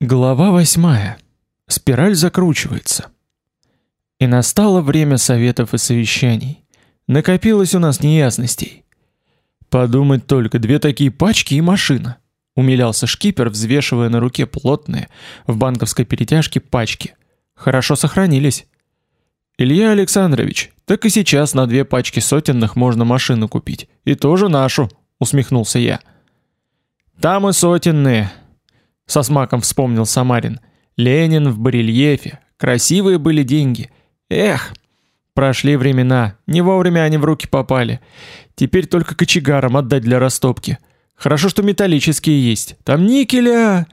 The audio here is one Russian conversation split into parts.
Глава восьмая. Спираль закручивается. И настало время советов и совещаний. Накопилось у нас неясностей. Подумать только, две такие пачки и машина. Умилялся шкипер, взвешивая на руке плотные в банковской перетяжке пачки. Хорошо сохранились. Илья Александрович, так и сейчас на две пачки сотенных можно машину купить, и тоже нашу, усмехнулся я. Там и сотенные, со смаком вспомнил Самарин. Ленин в барельефе. Красивые были деньги. Эх, прошли времена. Не вовремя они в руки попали. Теперь только кочегарам отдать для растопки. Хорошо, что металлические есть. Там никеля.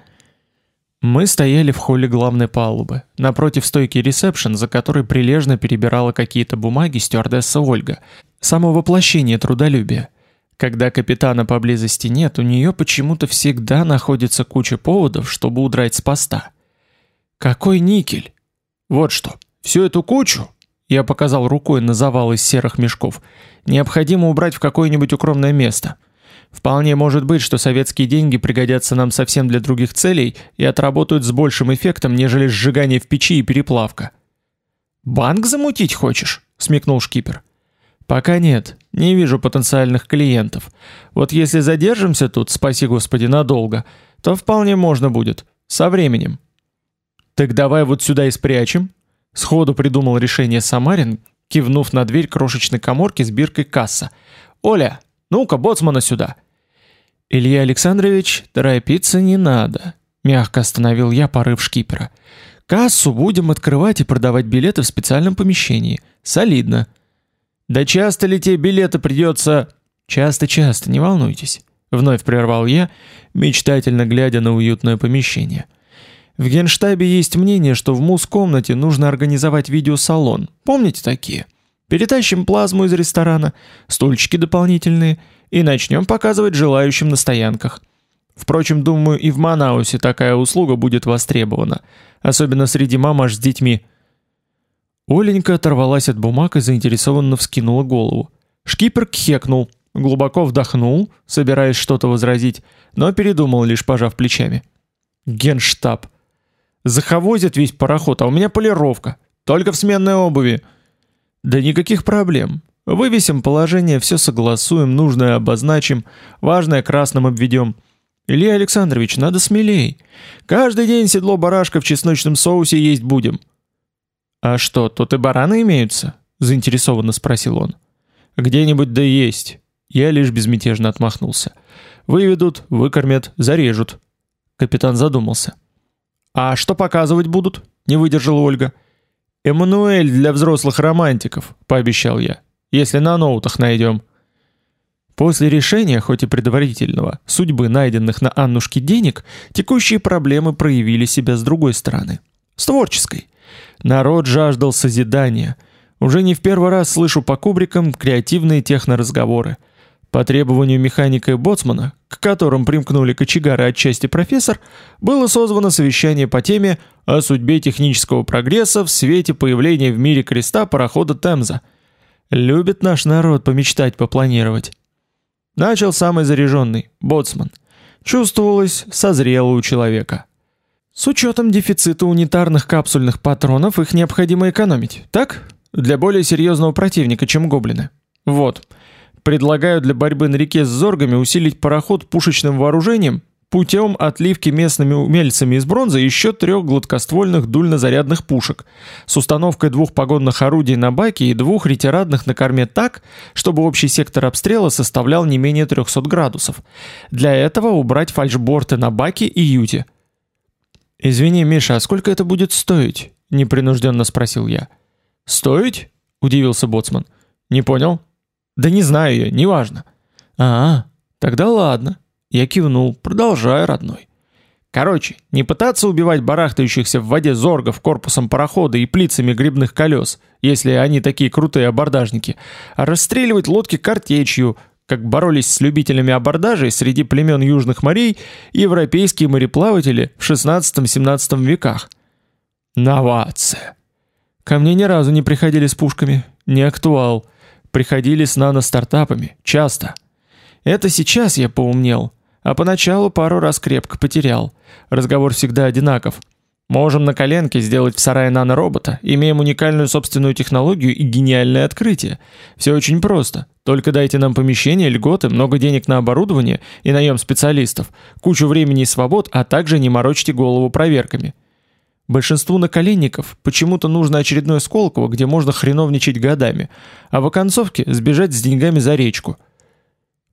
Мы стояли в холле главной палубы, напротив стойки ресепшн, за которой прилежно перебирала какие-то бумаги стюардесса Ольга, само воплощение трудолюбия. Когда капитана поблизости нет, у нее почему-то всегда находится куча поводов, чтобы удрать с поста. Какой никель? Вот что. Всю эту кучу, я показал рукой на завал из серых мешков, необходимо убрать в какое-нибудь укромное место. Вполне может быть, что советские деньги пригодятся нам совсем для других целей и отработают с большим эффектом, нежели сжигание в печи и переплавка. Банк замутить хочешь? смекнул шкипер. Пока нет, не вижу потенциальных клиентов. Вот если задержимся тут, спаси Господи, надолго, то вполне можно будет. Со временем. Так давай вот сюда и спрячем. Сходу придумал решение Самарин, кивнув на дверь крошечной каморки с биркой касса. Оля, ну-ка, боцмана сюда. Илья Александрович, торопиться не надо, мягко остановил я порыв шкипера. Кассу будем открывать и продавать билеты в специальном помещении. Солидно. Да часто ли тебе билеты придется? Часто-часто, не волнуйтесь, вновь прервал я, мечтательно глядя на уютное помещение. В Генштабе есть мнение, что в мус-комнате нужно организовать видеосалон. Помните такие? Перетащим плазму из ресторана, стульчики дополнительные и начнем показывать желающим на стоянках. Впрочем, думаю, и в Манаусе такая услуга будет востребована, особенно среди мамаш с детьми. Оленька оторвалась от бумаг и заинтересованно вскинула голову. Шкипер кхекнул, глубоко вдохнул, собираясь что-то возразить, но передумал, лишь пожав плечами. Генштаб. Заховозят весь пароход, а у меня полировка. Только в сменной обуви. Да никаких проблем. Вывесим положение, все согласуем, нужное обозначим, важное красным обведем. Илья Александрович, надо смелей. Каждый день седло барашка в чесночном соусе есть будем. А что, тут и бараны имеются? заинтересованно спросил он. Где-нибудь да есть. Я лишь безмятежно отмахнулся. Выведут, выкормят, зарежут. Капитан задумался. А что показывать будут? Не выдержала Ольга. Эммануэль для взрослых романтиков, пообещал я. Если на ноутах найдем. После решения, хоть и предварительного, судьбы найденных на Аннушке денег, текущие проблемы проявили себя с другой стороны, с творческой. Народ жаждал созидания. Уже не в первый раз слышу по кубрикам креативные техноразговоры. По требованию механика и боцмана, к которым примкнули кочегар и отчасти профессор, было созвано совещание по теме о судьбе технического прогресса в свете появления в мире креста парохода Темза. Любит наш народ помечтать, попланировать. Начал самый заряженный, боцман. Чувствовалось, созрело у человека. С учетом дефицита унитарных капсульных патронов их необходимо экономить, так? Для более серьезного противника, чем гоблины. Вот. Предлагаю для борьбы на реке с зоргами усилить пароход пушечным вооружением путем отливки местными умельцами из бронзы еще трех гладкоствольных дульнозарядных пушек с установкой двух погонных орудий на баке и двух ретирадных на корме так, чтобы общий сектор обстрела составлял не менее 300 градусов. Для этого убрать фальшборты на баке и юте – Извини, Миша, а сколько это будет стоить? непринужденно спросил я. Стоить? удивился боцман. Не понял? Да не знаю я, неважно. А, тогда ладно. Я кивнул. Продолжай, родной. Короче, не пытаться убивать барахтающихся в воде зоргов корпусом парохода и плицами грибных колес, если они такие крутые абордажники, а расстреливать лодки картечью, как боролись с любителями абордажей среди племен южных морей европейские мореплаватели в XVI-XVII веках. Новация. Ко мне ни разу не приходили с пушками, не актуал. Приходили с нано-стартапами, часто. Это сейчас я поумнел. а поначалу пару раз крепко потерял. Разговор всегда одинаков. Можем на коленке сделать в сарае наноробота, имеем уникальную собственную технологию и гениальное открытие. Все очень просто. Только дайте нам помещение, льготы, много денег на оборудование и наем специалистов, кучу времени и свобод, а также не морочьте голову проверками. Большинству наколенников почему-то нужно очередное Сколково, где можно хреновничать годами, а в оконцовке сбежать с деньгами за речку.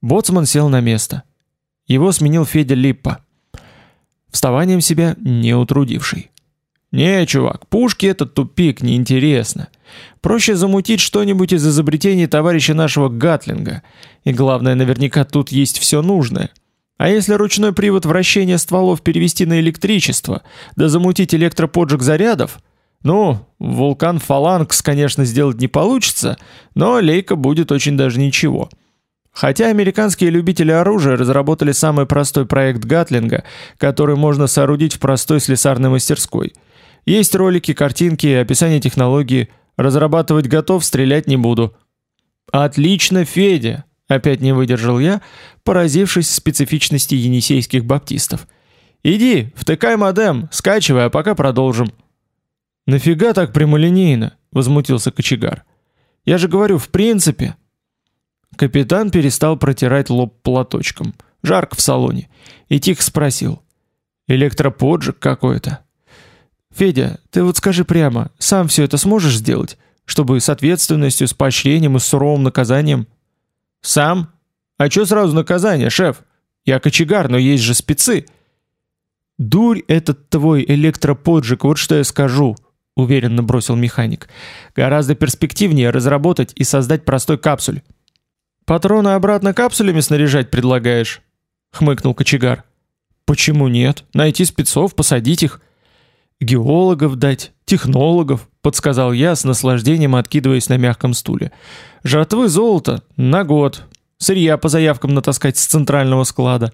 Боцман сел на место. Его сменил Федя Липпа вставанием себя не утрудивший. «Не, чувак, пушки — это тупик, неинтересно. Проще замутить что-нибудь из изобретений товарища нашего Гатлинга. И главное, наверняка тут есть все нужное. А если ручной привод вращения стволов перевести на электричество, да замутить электроподжиг зарядов, ну, вулкан Фаланкс, конечно, сделать не получится, но лейка будет очень даже ничего». Хотя американские любители оружия разработали самый простой проект Гатлинга, который можно соорудить в простой слесарной мастерской. Есть ролики, картинки, описание технологии. Разрабатывать готов, стрелять не буду. Отлично, Федя, опять не выдержал я, поразившись специфичности енисейских баптистов. Иди, втыкай модем, скачивай, а пока продолжим. Нафига так прямолинейно? возмутился кочегар. Я же говорю, в принципе, Капитан перестал протирать лоб платочком. Жарко в салоне. И тихо спросил: "Электроподжиг какой-то?" Федя, ты вот скажи прямо, сам все это сможешь сделать, чтобы с ответственностью, с поощрением и с суровым наказанием? Сам? А что сразу наказание, шеф? Я кочегар, но есть же спецы. Дурь этот твой электроподжиг, вот что я скажу, уверенно бросил механик. Гораздо перспективнее разработать и создать простой капсуль. Патроны обратно капсулями снаряжать предлагаешь? хмыкнул кочегар. Почему нет? Найти спецов, посадить их, геологов дать, технологов, подсказал я с наслаждением, откидываясь на мягком стуле. Жратвы золота на год. Сырья по заявкам натаскать с центрального склада.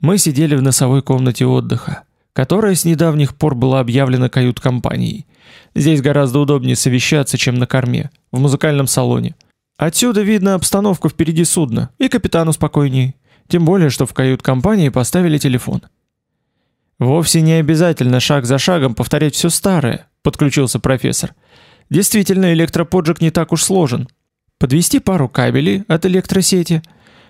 Мы сидели в носовой комнате отдыха, которая с недавних пор была объявлена кают-компанией. Здесь гораздо удобнее совещаться, чем на корме, в музыкальном салоне. Отсюда видно обстановку впереди судна, и капитану спокойней. Тем более, что в кают-компании поставили телефон. Вовсе не обязательно шаг за шагом повторять все старое, подключился профессор. Действительно, электроподжиг не так уж сложен. Подвести пару кабелей от электросети.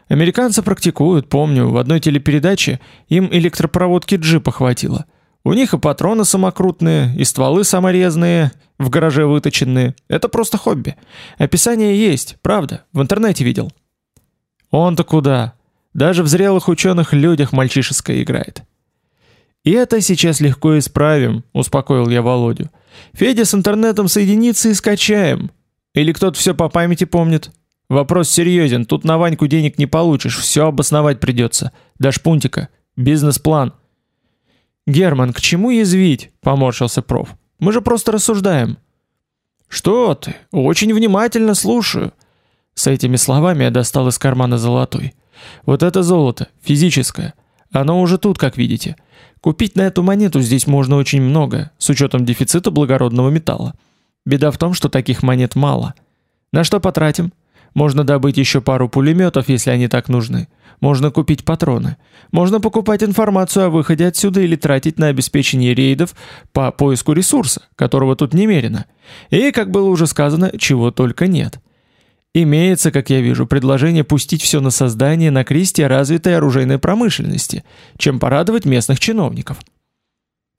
Американцы практикуют, помню, в одной телепередаче им электропроводки джипа хватило. У них и патроны самокрутные, и стволы саморезные, в гараже выточенные. Это просто хобби. Описание есть, правда, в интернете видел. Он-то куда? Даже в зрелых ученых людях мальчишеское играет. И это сейчас легко исправим, успокоил я Володю. Федя с интернетом соединится и скачаем. Или кто-то все по памяти помнит? Вопрос серьезен, тут на Ваньку денег не получишь, все обосновать придется. Дашь пунтика. Бизнес-план. Герман, к чему язвить? Поморщился проф. Мы же просто рассуждаем. Что ты? Очень внимательно слушаю. С этими словами я достал из кармана золотой. Вот это золото, физическое. Оно уже тут, как видите. Купить на эту монету здесь можно очень много, с учетом дефицита благородного металла. Беда в том, что таких монет мало. На что потратим? Можно добыть еще пару пулеметов, если они так нужны. Можно купить патроны. Можно покупать информацию о выходе отсюда или тратить на обеспечение рейдов по поиску ресурса, которого тут немерено. И, как было уже сказано, чего только нет. Имеется, как я вижу, предложение пустить все на создание на кресте развитой оружейной промышленности, чем порадовать местных чиновников.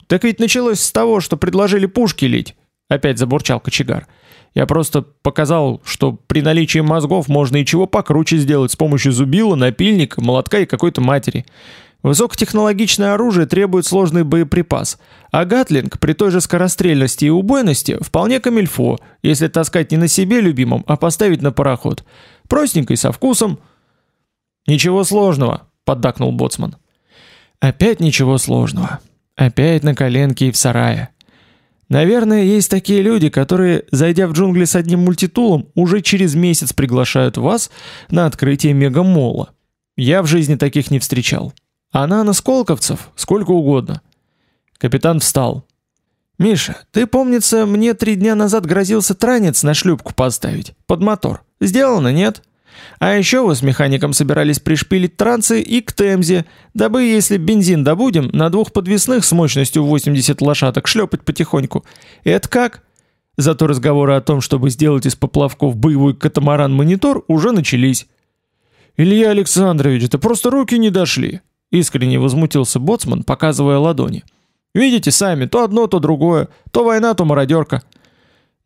Так ведь началось с того, что предложили пушки лить, опять забурчал кочегар. Я просто показал, что при наличии мозгов можно и чего покруче сделать с помощью зубила, напильника, молотка и какой-то матери. Высокотехнологичное оружие требует сложный боеприпас, а гатлинг при той же скорострельности и убойности вполне камильфо, если таскать не на себе любимом, а поставить на пароход. Простенько и со вкусом. Ничего сложного, поддакнул боцман. Опять ничего сложного. Опять на коленке и в сарае. Наверное, есть такие люди, которые, зайдя в джунгли с одним мультитулом, уже через месяц приглашают вас на открытие мегамола. Я в жизни таких не встречал. А на насколковцев сколько угодно. Капитан встал. Миша, ты, помнится, мне три дня назад грозился транец на шлюпку поставить под мотор. Сделано, нет? А еще вы с механиком собирались пришпилить трансы и к Темзе, дабы, если бензин добудем, на двух подвесных с мощностью 80 лошадок шлепать потихоньку. Это как? Зато разговоры о том, чтобы сделать из поплавков боевой катамаран-монитор, уже начались. «Илья Александрович, это просто руки не дошли!» Искренне возмутился боцман, показывая ладони. «Видите сами, то одно, то другое, то война, то мародерка».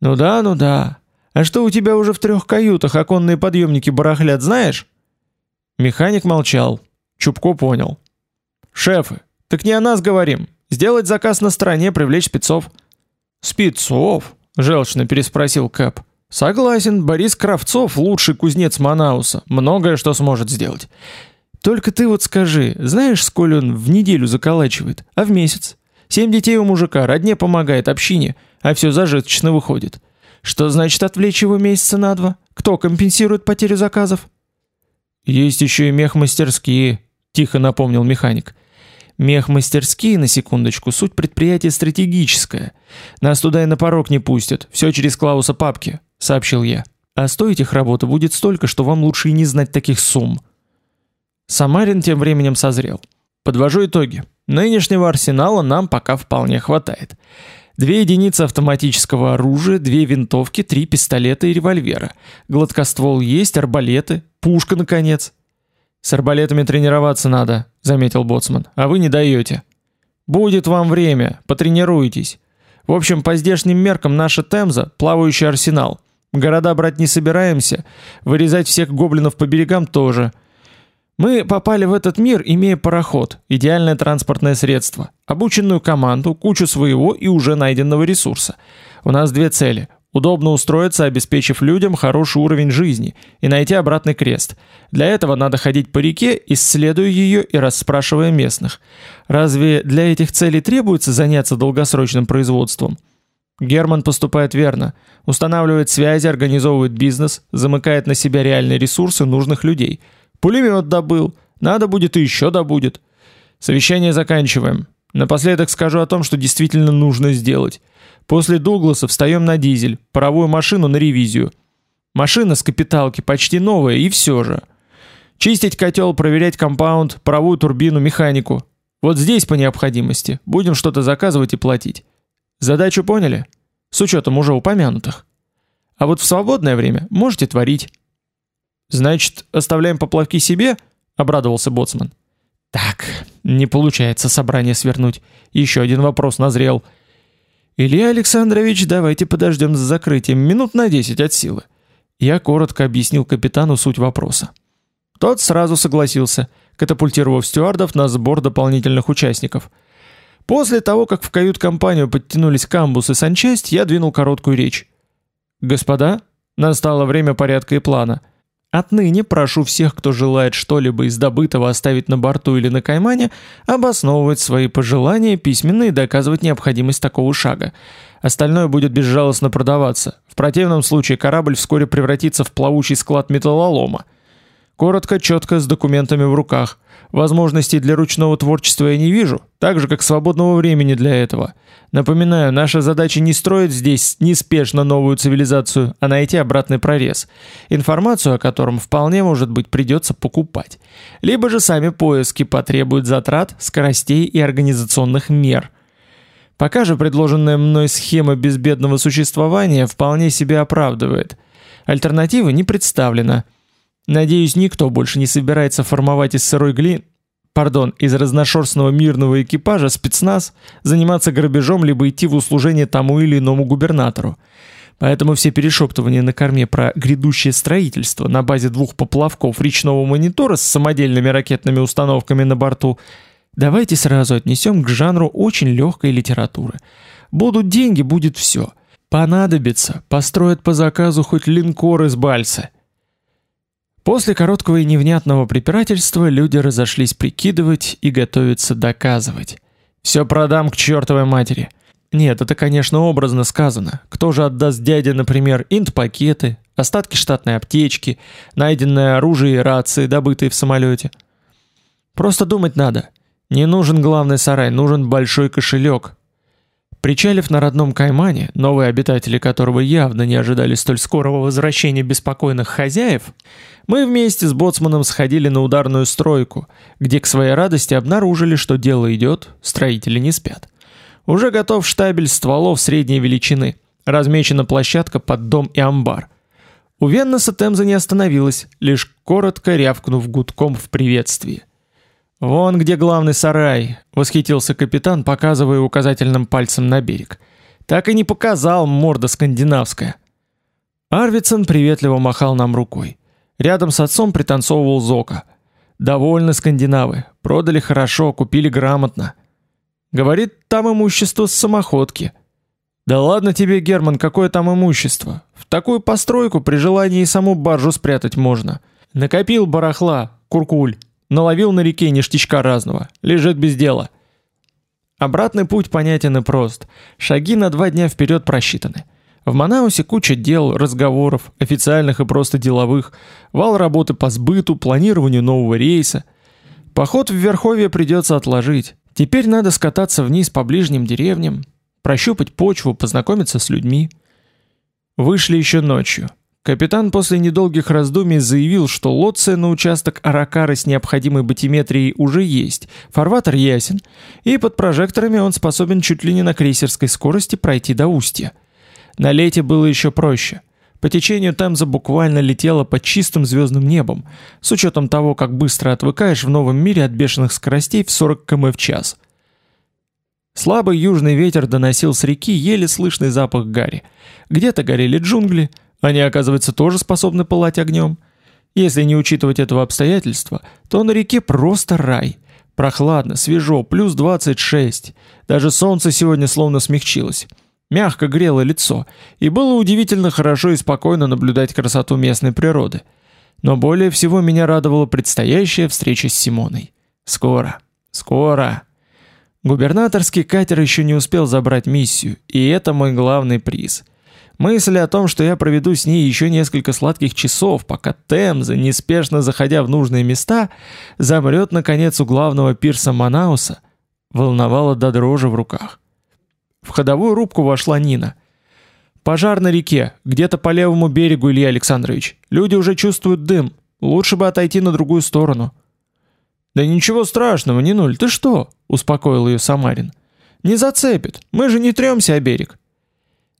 «Ну да, ну да. А что у тебя уже в трех каютах оконные подъемники барахлят, знаешь?» Механик молчал. Чубко понял. «Шефы, так не о нас говорим. Сделать заказ на стороне, привлечь спецов». «Спецов?» – желчно переспросил Кэп. «Согласен, Борис Кравцов – лучший кузнец Манауса. Многое что сможет сделать. Только ты вот скажи, знаешь, сколько он в неделю заколачивает? А в месяц? Семь детей у мужика, родне помогает, общине, а все зажиточно выходит. Что значит отвлечь его месяца на два? Кто компенсирует потерю заказов? Есть еще и мехмастерские, тихо напомнил механик. Мехмастерские, на секундочку, суть предприятия стратегическая. Нас туда и на порог не пустят, все через Клауса папки, сообщил я. А стоить их работа будет столько, что вам лучше и не знать таких сумм. Самарин тем временем созрел. Подвожу итоги. Нынешнего арсенала нам пока вполне хватает. Две единицы автоматического оружия, две винтовки, три пистолета и револьвера. Гладкоствол есть, арбалеты, пушка наконец. С арбалетами тренироваться надо, заметил боцман. А вы не даете. Будет вам время, потренируйтесь. В общем, по здешним меркам наша Темза плавающий арсенал. Города брать не собираемся, вырезать всех гоблинов по берегам тоже. Мы попали в этот мир, имея пароход, идеальное транспортное средство, обученную команду, кучу своего и уже найденного ресурса. У нас две цели: удобно устроиться, обеспечив людям хороший уровень жизни, и найти обратный крест. Для этого надо ходить по реке, исследуя ее и расспрашивая местных. Разве для этих целей требуется заняться долгосрочным производством? Герман поступает верно. Устанавливает связи, организовывает бизнес, замыкает на себя реальные ресурсы нужных людей – Пулемет добыл. Надо будет и еще добудет. Совещание заканчиваем. Напоследок скажу о том, что действительно нужно сделать. После Дугласа встаем на дизель, паровую машину на ревизию. Машина с капиталки почти новая, и все же. Чистить котел, проверять компаунд, паровую турбину, механику. Вот здесь по необходимости. Будем что-то заказывать и платить. Задачу поняли? С учетом уже упомянутых. А вот в свободное время можете творить. Значит, оставляем поплавки себе? обрадовался боцман. Так, не получается собрание свернуть. Еще один вопрос назрел. Илья Александрович, давайте подождем с закрытием минут на 10 от силы. Я коротко объяснил капитану суть вопроса. Тот сразу согласился, катапультировав стюардов на сбор дополнительных участников. После того, как в кают-компанию подтянулись камбус и санчасть, я двинул короткую речь. Господа, настало время порядка и плана. Отныне прошу всех, кто желает что-либо из добытого оставить на борту или на каймане, обосновывать свои пожелания письменно и доказывать необходимость такого шага. Остальное будет безжалостно продаваться. В противном случае корабль вскоре превратится в плавучий склад металлолома. Коротко, четко, с документами в руках. Возможностей для ручного творчества я не вижу, так же как свободного времени для этого. Напоминаю, наша задача не строить здесь неспешно новую цивилизацию, а найти обратный прорез, информацию о котором вполне может быть придется покупать. Либо же сами поиски потребуют затрат, скоростей и организационных мер. Пока же предложенная мной схема безбедного существования вполне себя оправдывает. Альтернатива не представлена – Надеюсь, никто больше не собирается формовать из сырой глины, пардон, из разношерстного мирного экипажа спецназ, заниматься грабежом либо идти в услужение тому или иному губернатору. Поэтому все перешептывания на корме про грядущее строительство на базе двух поплавков речного монитора с самодельными ракетными установками на борту давайте сразу отнесем к жанру очень легкой литературы. Будут деньги, будет все. Понадобится, построят по заказу хоть линкор из бальса – После короткого и невнятного препирательства люди разошлись прикидывать и готовиться доказывать. Все продам к чертовой матери. Нет, это, конечно, образно сказано. Кто же отдаст дяде, например, инт-пакеты, остатки штатной аптечки, найденное оружие и рации, добытые в самолете? Просто думать надо. Не нужен главный сарай, нужен большой кошелек, Причалив на родном Каймане, новые обитатели которого явно не ожидали столь скорого возвращения беспокойных хозяев, Мы вместе с боцманом сходили на ударную стройку, где к своей радости обнаружили, что дело идет, строители не спят. Уже готов штабель стволов средней величины, размечена площадка под дом и амбар. У Веннеса Темза не остановилась, лишь коротко рявкнув гудком в приветствии. «Вон где главный сарай», — восхитился капитан, показывая указательным пальцем на берег. «Так и не показал морда скандинавская». Арвидсон приветливо махал нам рукой. Рядом с отцом пританцовывал Зока. Довольны скандинавы, продали хорошо, купили грамотно. Говорит, там имущество с самоходки. Да ладно тебе, Герман, какое там имущество? В такую постройку при желании и саму баржу спрятать можно. Накопил барахла, куркуль, наловил на реке ништячка разного, лежит без дела. Обратный путь понятен и прост. Шаги на два дня вперед просчитаны. В Манаусе куча дел, разговоров, официальных и просто деловых, вал работы по сбыту, планированию нового рейса. Поход в Верховье придется отложить. Теперь надо скататься вниз по ближним деревням, прощупать почву, познакомиться с людьми. Вышли еще ночью. Капитан после недолгих раздумий заявил, что лоция на участок Аракары с необходимой батиметрией уже есть, фарватер ясен, и под прожекторами он способен чуть ли не на крейсерской скорости пройти до устья. На лете было еще проще. По течению Темза буквально летела под чистым звездным небом, с учетом того, как быстро отвыкаешь в новом мире от бешеных скоростей в 40 км в час. Слабый южный ветер доносил с реки еле слышный запах гари. Где-то горели джунгли, они, оказывается, тоже способны пылать огнем. Если не учитывать этого обстоятельства, то на реке просто рай. Прохладно, свежо, плюс 26. Даже солнце сегодня словно смягчилось мягко грело лицо, и было удивительно хорошо и спокойно наблюдать красоту местной природы. Но более всего меня радовала предстоящая встреча с Симоной. Скоро, скоро. Губернаторский катер еще не успел забрать миссию, и это мой главный приз. Мысль о том, что я проведу с ней еще несколько сладких часов, пока Темза, неспешно заходя в нужные места, замрет наконец у главного пирса Манауса, волновала до дрожи в руках. В ходовую рубку вошла Нина. Пожар на реке, где-то по левому берегу, Илья Александрович. Люди уже чувствуют дым. Лучше бы отойти на другую сторону. Да ничего страшного, Нинуль, ты что? успокоил ее Самарин. Не зацепит. Мы же не трёмся о берег.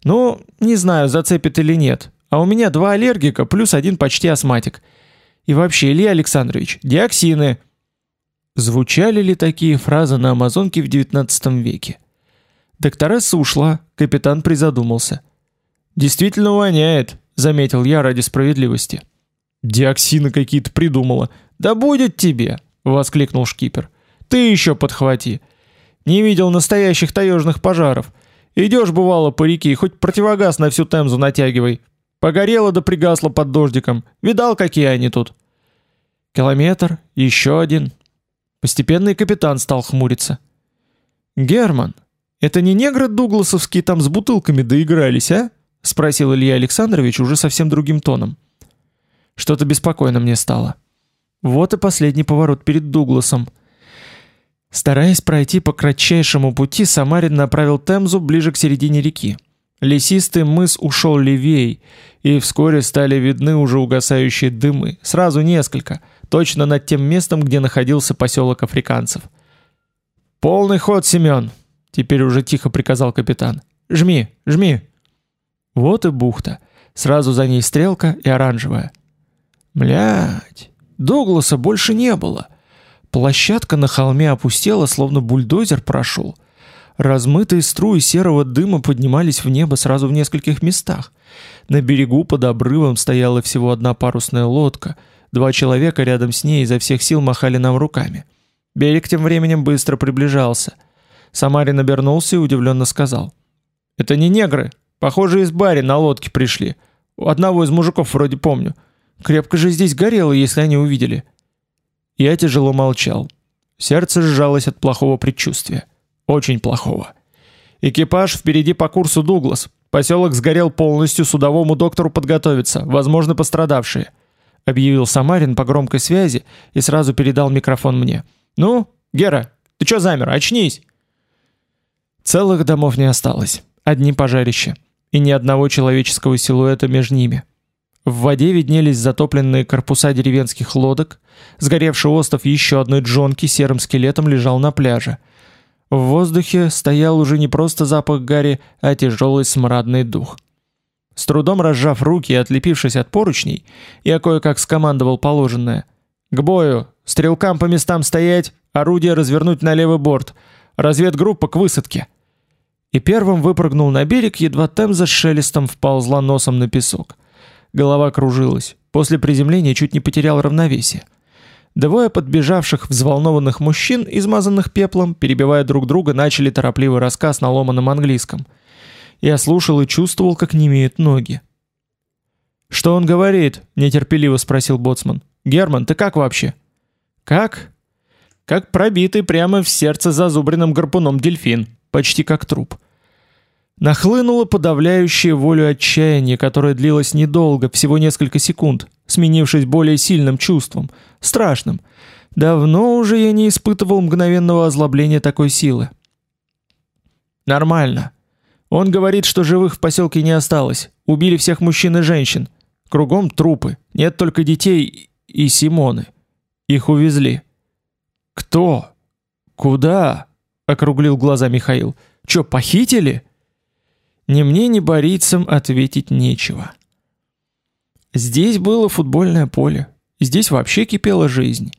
Ну, не знаю, зацепит или нет. А у меня два аллергика плюс один почти астматик. И вообще, Илья Александрович, диоксины. Звучали ли такие фразы на Амазонке в XIX веке? Докторесса ушла, капитан призадумался. «Действительно воняет», — заметил я ради справедливости. «Диоксины какие-то придумала». «Да будет тебе!» — воскликнул шкипер. «Ты еще подхвати. Не видел настоящих таежных пожаров. Идешь, бывало, по реке, хоть противогаз на всю Темзу натягивай. Погорело да пригасло под дождиком. Видал, какие они тут?» Километр, еще один. Постепенно капитан стал хмуриться. «Герман, это не негры дугласовские там с бутылками доигрались, а? спросил Илья Александрович уже совсем другим тоном. Что-то беспокойно мне стало. Вот и последний поворот перед Дугласом. Стараясь пройти по кратчайшему пути, Самарин направил Темзу ближе к середине реки. Лесистый мыс ушел левей, и вскоре стали видны уже угасающие дымы, сразу несколько, точно над тем местом, где находился поселок африканцев. Полный ход, Семен, Теперь уже тихо приказал капитан. Жми, жми. Вот и бухта. Сразу за ней стрелка и оранжевая. Блять, Дугласа больше не было. Площадка на холме опустела, словно бульдозер прошел. Размытые струи серого дыма поднимались в небо сразу в нескольких местах. На берегу под обрывом стояла всего одна парусная лодка. Два человека рядом с ней изо всех сил махали нам руками. Берег тем временем быстро приближался — Самарин обернулся и удивленно сказал. «Это не негры. Похоже, из бари на лодке пришли. У одного из мужиков вроде помню. Крепко же здесь горело, если они увидели». Я тяжело молчал. Сердце сжалось от плохого предчувствия. Очень плохого. Экипаж впереди по курсу Дуглас. Поселок сгорел полностью, судовому доктору подготовиться, возможно, пострадавшие. Объявил Самарин по громкой связи и сразу передал микрофон мне. «Ну, Гера, ты чё замер? Очнись!» Целых домов не осталось, одни пожарища, и ни одного человеческого силуэта между ними. В воде виднелись затопленные корпуса деревенских лодок, сгоревший остов еще одной джонки серым скелетом лежал на пляже. В воздухе стоял уже не просто запах гари, а тяжелый смрадный дух. С трудом разжав руки и отлепившись от поручней, я кое-как скомандовал положенное. «К бою! Стрелкам по местам стоять, орудие развернуть на левый борт, разведгруппа к высадке!» И первым выпрыгнул на берег, едва Темза с шелестом вползла носом на песок. Голова кружилась. После приземления чуть не потерял равновесие. Двое подбежавших взволнованных мужчин, измазанных пеплом, перебивая друг друга, начали торопливый рассказ на ломаном английском. Я слушал и чувствовал, как немеют ноги. «Что он говорит?» – нетерпеливо спросил боцман. «Герман, ты как вообще?» «Как?» «Как пробитый прямо в сердце зазубренным гарпуном дельфин, почти как труп». Нахлынуло подавляющее волю отчаяние, которое длилось недолго, всего несколько секунд, сменившись более сильным чувством, страшным. Давно уже я не испытывал мгновенного озлобления такой силы. Нормально. Он говорит, что живых в поселке не осталось. Убили всех мужчин и женщин. Кругом трупы. Нет только детей и Симоны. Их увезли. Кто? Куда? Округлил глаза Михаил. Что, похитили? Ни мне, ни борицам ответить нечего. Здесь было футбольное поле. Здесь вообще кипела жизнь.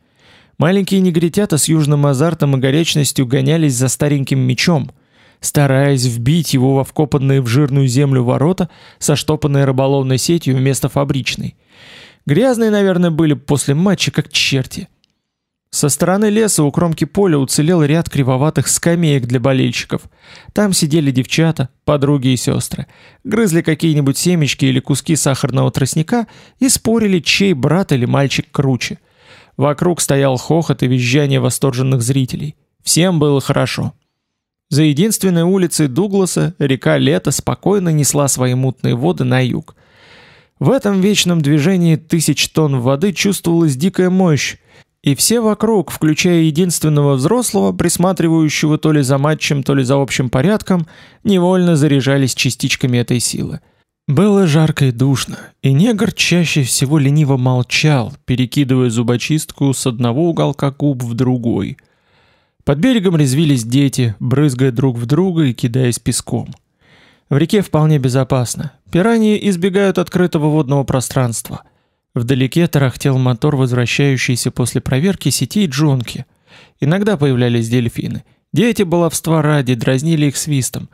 Маленькие негритята с южным азартом и горячностью гонялись за стареньким мечом, стараясь вбить его во вкопанные в жирную землю ворота со штопанной рыболовной сетью вместо фабричной. Грязные, наверное, были после матча как черти. Со стороны леса у кромки поля уцелел ряд кривоватых скамеек для болельщиков. Там сидели девчата, подруги и сестры, грызли какие-нибудь семечки или куски сахарного тростника и спорили, чей брат или мальчик круче. Вокруг стоял хохот и визжание восторженных зрителей. Всем было хорошо. За единственной улицей Дугласа река Лето спокойно несла свои мутные воды на юг. В этом вечном движении тысяч тонн воды чувствовалась дикая мощь, и все вокруг, включая единственного взрослого, присматривающего то ли за матчем, то ли за общим порядком, невольно заряжались частичками этой силы. Было жарко и душно, и негр чаще всего лениво молчал, перекидывая зубочистку с одного уголка губ в другой. Под берегом резвились дети, брызгая друг в друга и кидаясь песком. В реке вполне безопасно. Пираньи избегают открытого водного пространства – Вдалеке тарахтел мотор, возвращающийся после проверки сетей джонки. Иногда появлялись дельфины. Дети баловства ради дразнили их свистом.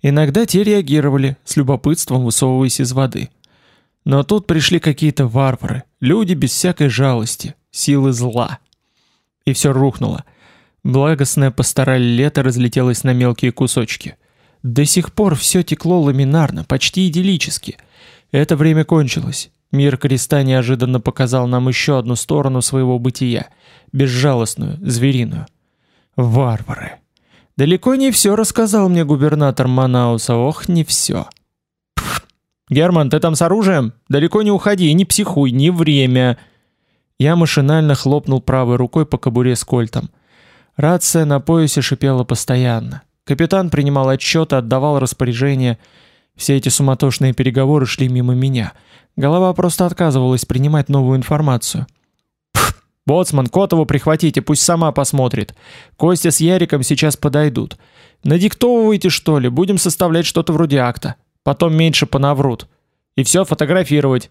Иногда те реагировали, с любопытством высовываясь из воды. Но тут пришли какие-то варвары, люди без всякой жалости, силы зла. И все рухнуло. Благостная пастораль лета разлетелась на мелкие кусочки. До сих пор все текло ламинарно, почти идиллически. Это время кончилось. Мир креста неожиданно показал нам еще одну сторону своего бытия, безжалостную, звериную. Варвары. Далеко не все рассказал мне губернатор Манауса, ох, не все. Герман, ты там с оружием? Далеко не уходи, не психуй, не время. Я машинально хлопнул правой рукой по кобуре с кольтом. Рация на поясе шипела постоянно. Капитан принимал отчеты, отдавал распоряжения. Все эти суматошные переговоры шли мимо меня — Голова просто отказывалась принимать новую информацию. «Боцман, Котову прихватите, пусть сама посмотрит. Костя с Яриком сейчас подойдут. Надиктовывайте, что ли, будем составлять что-то вроде акта. Потом меньше понаврут. И все фотографировать».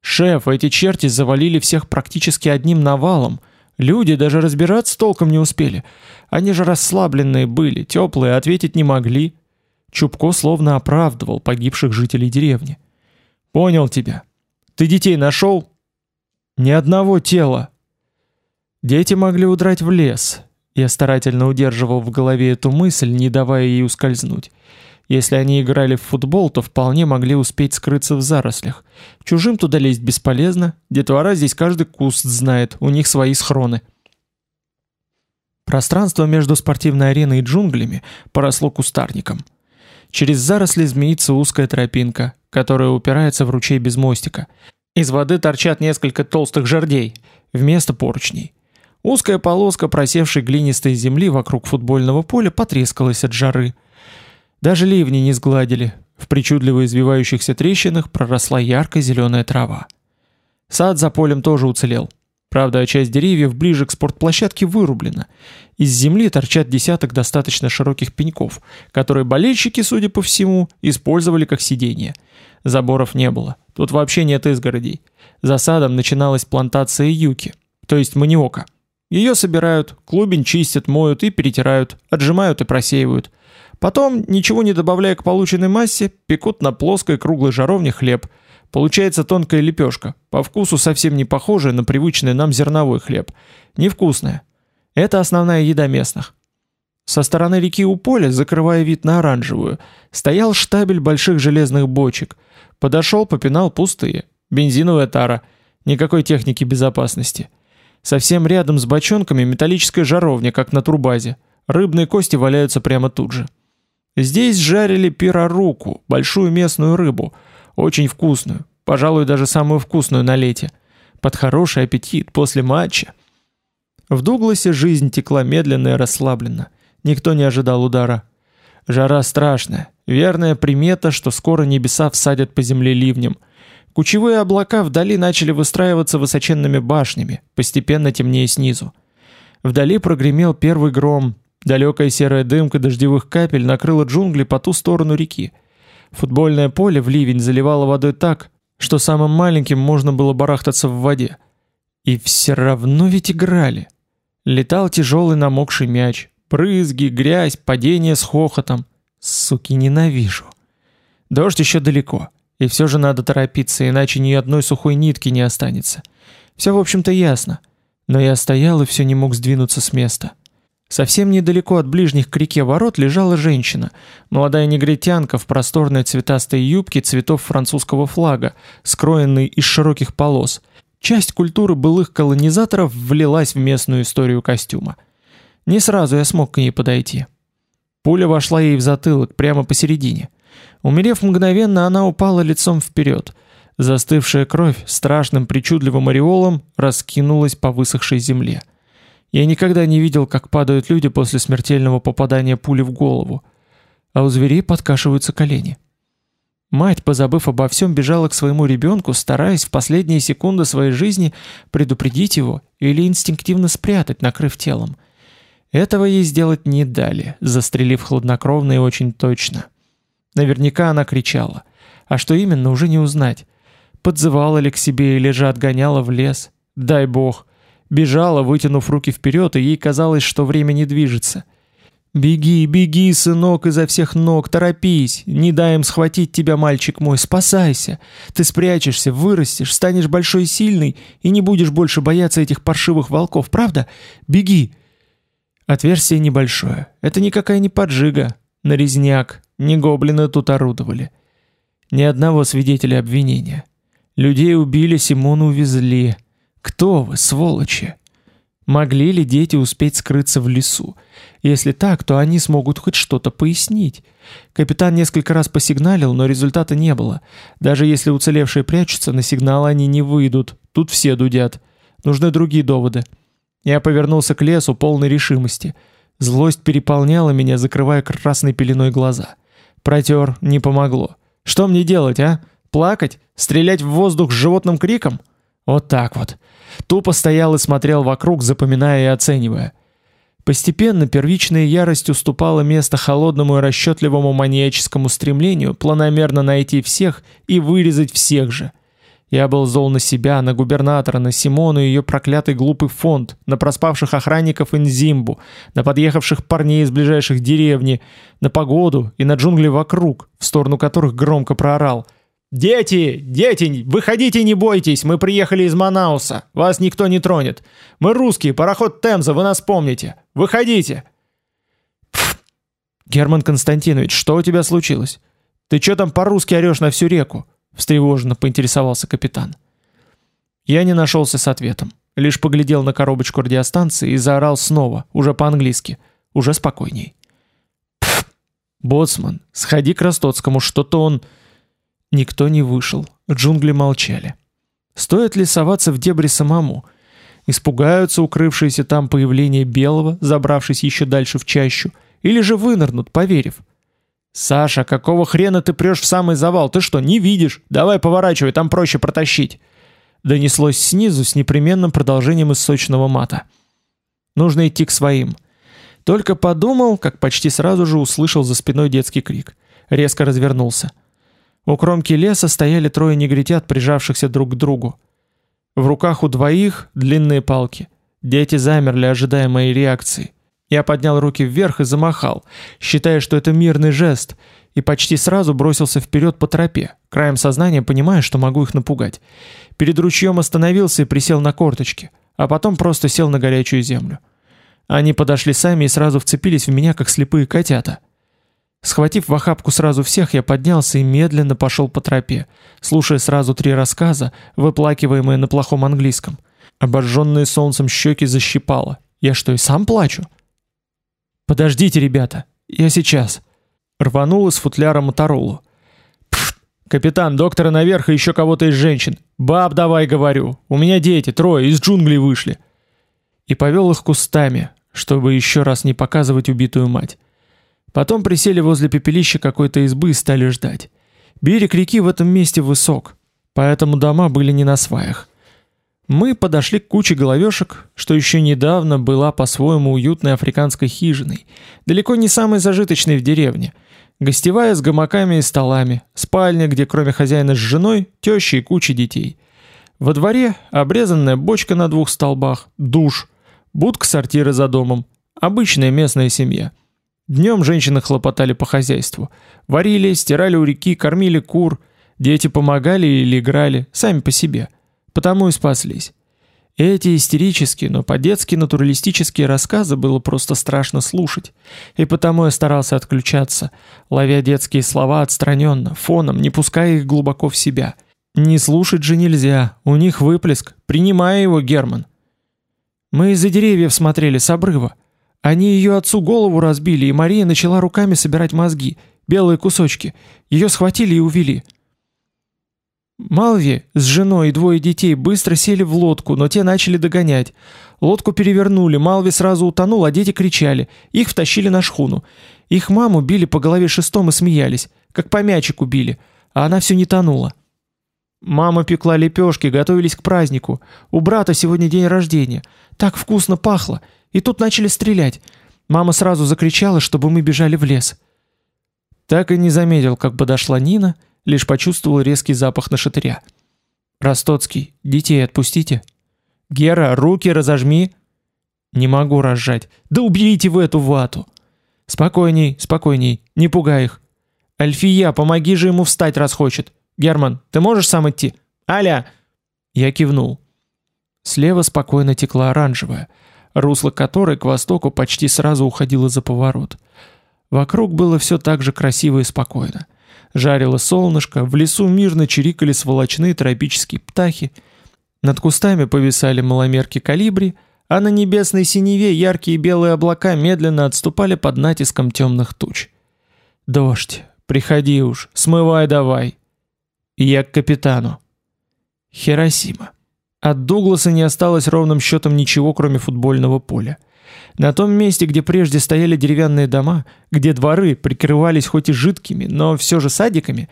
«Шеф, эти черти завалили всех практически одним навалом. Люди даже разбираться толком не успели. Они же расслабленные были, теплые, ответить не могли». Чубко словно оправдывал погибших жителей деревни. Понял тебя. Ты детей нашел? Ни одного тела. Дети могли удрать в лес. Я старательно удерживал в голове эту мысль, не давая ей ускользнуть. Если они играли в футбол, то вполне могли успеть скрыться в зарослях. Чужим туда лезть бесполезно. Детвора здесь каждый куст знает, у них свои схроны. Пространство между спортивной ареной и джунглями поросло кустарником. Через заросли змеится узкая тропинка, которая упирается в ручей без мостика. Из воды торчат несколько толстых жердей вместо поручней. Узкая полоска просевшей глинистой земли вокруг футбольного поля потрескалась от жары. Даже ливни не сгладили. В причудливо извивающихся трещинах проросла ярко-зеленая трава. Сад за полем тоже уцелел. Правда, часть деревьев ближе к спортплощадке вырублена. Из земли торчат десяток достаточно широких пеньков, которые болельщики, судя по всему, использовали как сиденье. Заборов не было. Тут вообще нет изгородей. За садом начиналась плантация юки, то есть маниока. Ее собирают, клубень чистят, моют и перетирают, отжимают и просеивают. Потом, ничего не добавляя к полученной массе, пекут на плоской круглой жаровне хлеб – Получается тонкая лепешка, по вкусу совсем не похожая на привычный нам зерновой хлеб. Невкусная. Это основная еда местных. Со стороны реки у поля, закрывая вид на оранжевую, стоял штабель больших железных бочек. Подошел, попинал пустые. Бензиновая тара. Никакой техники безопасности. Совсем рядом с бочонками металлическая жаровня, как на турбазе. Рыбные кости валяются прямо тут же. Здесь жарили пироруку, большую местную рыбу – очень вкусную, пожалуй, даже самую вкусную на лете. Под хороший аппетит после матча. В Дугласе жизнь текла медленно и расслабленно. Никто не ожидал удара. Жара страшная, верная примета, что скоро небеса всадят по земле ливнем. Кучевые облака вдали начали выстраиваться высоченными башнями, постепенно темнее снизу. Вдали прогремел первый гром. Далекая серая дымка дождевых капель накрыла джунгли по ту сторону реки. Футбольное поле в ливень заливало водой так, что самым маленьким можно было барахтаться в воде. И все равно ведь играли. Летал тяжелый намокший мяч, брызги, грязь, падение с хохотом. Суки, ненавижу. Дождь еще далеко, и все же надо торопиться, иначе ни одной сухой нитки не останется. Все, в общем-то, ясно. Но я стоял и все не мог сдвинуться с места. Совсем недалеко от ближних к реке ворот лежала женщина, молодая негритянка в просторной цветастой юбке цветов французского флага, скроенной из широких полос. Часть культуры былых колонизаторов влилась в местную историю костюма. Не сразу я смог к ней подойти. Пуля вошла ей в затылок, прямо посередине. Умерев мгновенно, она упала лицом вперед. Застывшая кровь страшным причудливым ореолом раскинулась по высохшей земле. Я никогда не видел, как падают люди после смертельного попадания пули в голову, а у зверей подкашиваются колени. Мать, позабыв обо всем, бежала к своему ребенку, стараясь в последние секунды своей жизни предупредить его или инстинктивно спрятать, накрыв телом. Этого ей сделать не дали, застрелив хладнокровно и очень точно. Наверняка она кричала. А что именно, уже не узнать. Подзывала ли к себе или же отгоняла в лес. Дай бог. Бежала, вытянув руки вперед, и ей казалось, что время не движется. «Беги, беги, сынок, изо всех ног, торопись! Не дай им схватить тебя, мальчик мой, спасайся! Ты спрячешься, вырастешь, станешь большой и сильный, и не будешь больше бояться этих паршивых волков, правда? Беги!» Отверстие небольшое. Это никакая не поджига, нарезняк, не гоблины тут орудовали. Ни одного свидетеля обвинения. Людей убили, Симону увезли. Кто вы, сволочи? Могли ли дети успеть скрыться в лесу? Если так, то они смогут хоть что-то пояснить. Капитан несколько раз посигналил, но результата не было. Даже если уцелевшие прячутся, на сигнал они не выйдут. Тут все дудят. Нужны другие доводы. Я повернулся к лесу полной решимости. Злость переполняла меня, закрывая красной пеленой глаза. Протер, не помогло. Что мне делать, а? Плакать? Стрелять в воздух животным криком? Вот так вот. Тупо стоял и смотрел вокруг, запоминая и оценивая. Постепенно первичная ярость уступала место холодному и расчетливому маньяческому стремлению планомерно найти всех и вырезать всех же. Я был зол на себя, на губернатора, на Симону и ее проклятый глупый фонд, на проспавших охранников Инзимбу, на подъехавших парней из ближайших деревни, на погоду и на джунгли вокруг, в сторону которых громко проорал – «Дети! Дети! Выходите, не бойтесь! Мы приехали из Манауса! Вас никто не тронет! Мы русские, пароход Темза, вы нас помните! Выходите!» Пфф. «Герман Константинович, что у тебя случилось? Ты что там по-русски орешь на всю реку?» Встревоженно поинтересовался капитан. Я не нашелся с ответом. Лишь поглядел на коробочку радиостанции и заорал снова, уже по-английски, уже спокойней. «Пф! Боцман, сходи к Ростоцкому, что-то он...» Никто не вышел, джунгли молчали. Стоит ли соваться в дебри самому? Испугаются укрывшиеся там появление белого, забравшись еще дальше в чащу, или же вынырнут, поверив? «Саша, какого хрена ты прешь в самый завал? Ты что, не видишь? Давай поворачивай, там проще протащить!» Донеслось снизу с непременным продолжением из сочного мата. «Нужно идти к своим». Только подумал, как почти сразу же услышал за спиной детский крик. Резко развернулся. У кромки леса стояли трое негритят, прижавшихся друг к другу. В руках у двоих длинные палки. Дети замерли, ожидая моей реакции. Я поднял руки вверх и замахал, считая, что это мирный жест, и почти сразу бросился вперед по тропе, краем сознания понимая, что могу их напугать. Перед ручьем остановился и присел на корточки, а потом просто сел на горячую землю. Они подошли сами и сразу вцепились в меня, как слепые котята. Схватив в охапку сразу всех, я поднялся и медленно пошел по тропе, слушая сразу три рассказа, выплакиваемые на плохом английском. Обожженные солнцем щеки защипало. Я что, и сам плачу? «Подождите, ребята, я сейчас». Рванул из футляра Моторолу. «Капитан, доктора наверх и еще кого-то из женщин. Баб давай, говорю. У меня дети, трое, из джунглей вышли». И повел их кустами, чтобы еще раз не показывать убитую мать. Потом присели возле пепелища какой-то избы и стали ждать. Берег реки в этом месте высок, поэтому дома были не на сваях. Мы подошли к куче головешек, что еще недавно была по-своему уютной африканской хижиной, далеко не самой зажиточной в деревне. Гостевая с гамаками и столами, спальня, где кроме хозяина с женой, теща и куча детей. Во дворе обрезанная бочка на двух столбах, душ, будка сортира за домом, обычная местная семья. Днем женщины хлопотали по хозяйству. Варили, стирали у реки, кормили кур. Дети помогали или играли, сами по себе. Потому и спаслись. Эти истерические, но по-детски натуралистические рассказы было просто страшно слушать. И потому я старался отключаться, ловя детские слова отстраненно, фоном, не пуская их глубоко в себя. Не слушать же нельзя, у них выплеск, принимая его, Герман. Мы из-за деревьев смотрели с обрыва. Они ее отцу голову разбили, и Мария начала руками собирать мозги, белые кусочки. Ее схватили и увели. Малви с женой и двое детей быстро сели в лодку, но те начали догонять. Лодку перевернули, Малви сразу утонул, а дети кричали. Их втащили на шхуну. Их маму били по голове шестом и смеялись, как по мячику били, а она все не тонула. Мама пекла лепешки, готовились к празднику. У брата сегодня день рождения. Так вкусно пахло. И тут начали стрелять. Мама сразу закричала, чтобы мы бежали в лес. Так и не заметил, как подошла Нина, лишь почувствовал резкий запах на шатыря. Ростоцкий, детей отпустите. Гера, руки разожми. Не могу разжать. Да убейте в эту вату. Спокойней, спокойней, не пугай их. Альфия, помоги же ему встать, раз хочет. Герман, ты можешь сам идти? Аля. Я кивнул. Слева спокойно текла оранжевая, русло которой к востоку почти сразу уходило за поворот. Вокруг было все так же красиво и спокойно. Жарило солнышко, в лесу мирно чирикали сволочные тропические птахи, над кустами повисали маломерки калибри, а на небесной синеве яркие белые облака медленно отступали под натиском темных туч. «Дождь, приходи уж, смывай давай!» И я к капитану. Хиросима. От Дугласа не осталось ровным счетом ничего, кроме футбольного поля. На том месте, где прежде стояли деревянные дома, где дворы прикрывались хоть и жидкими, но все же садиками,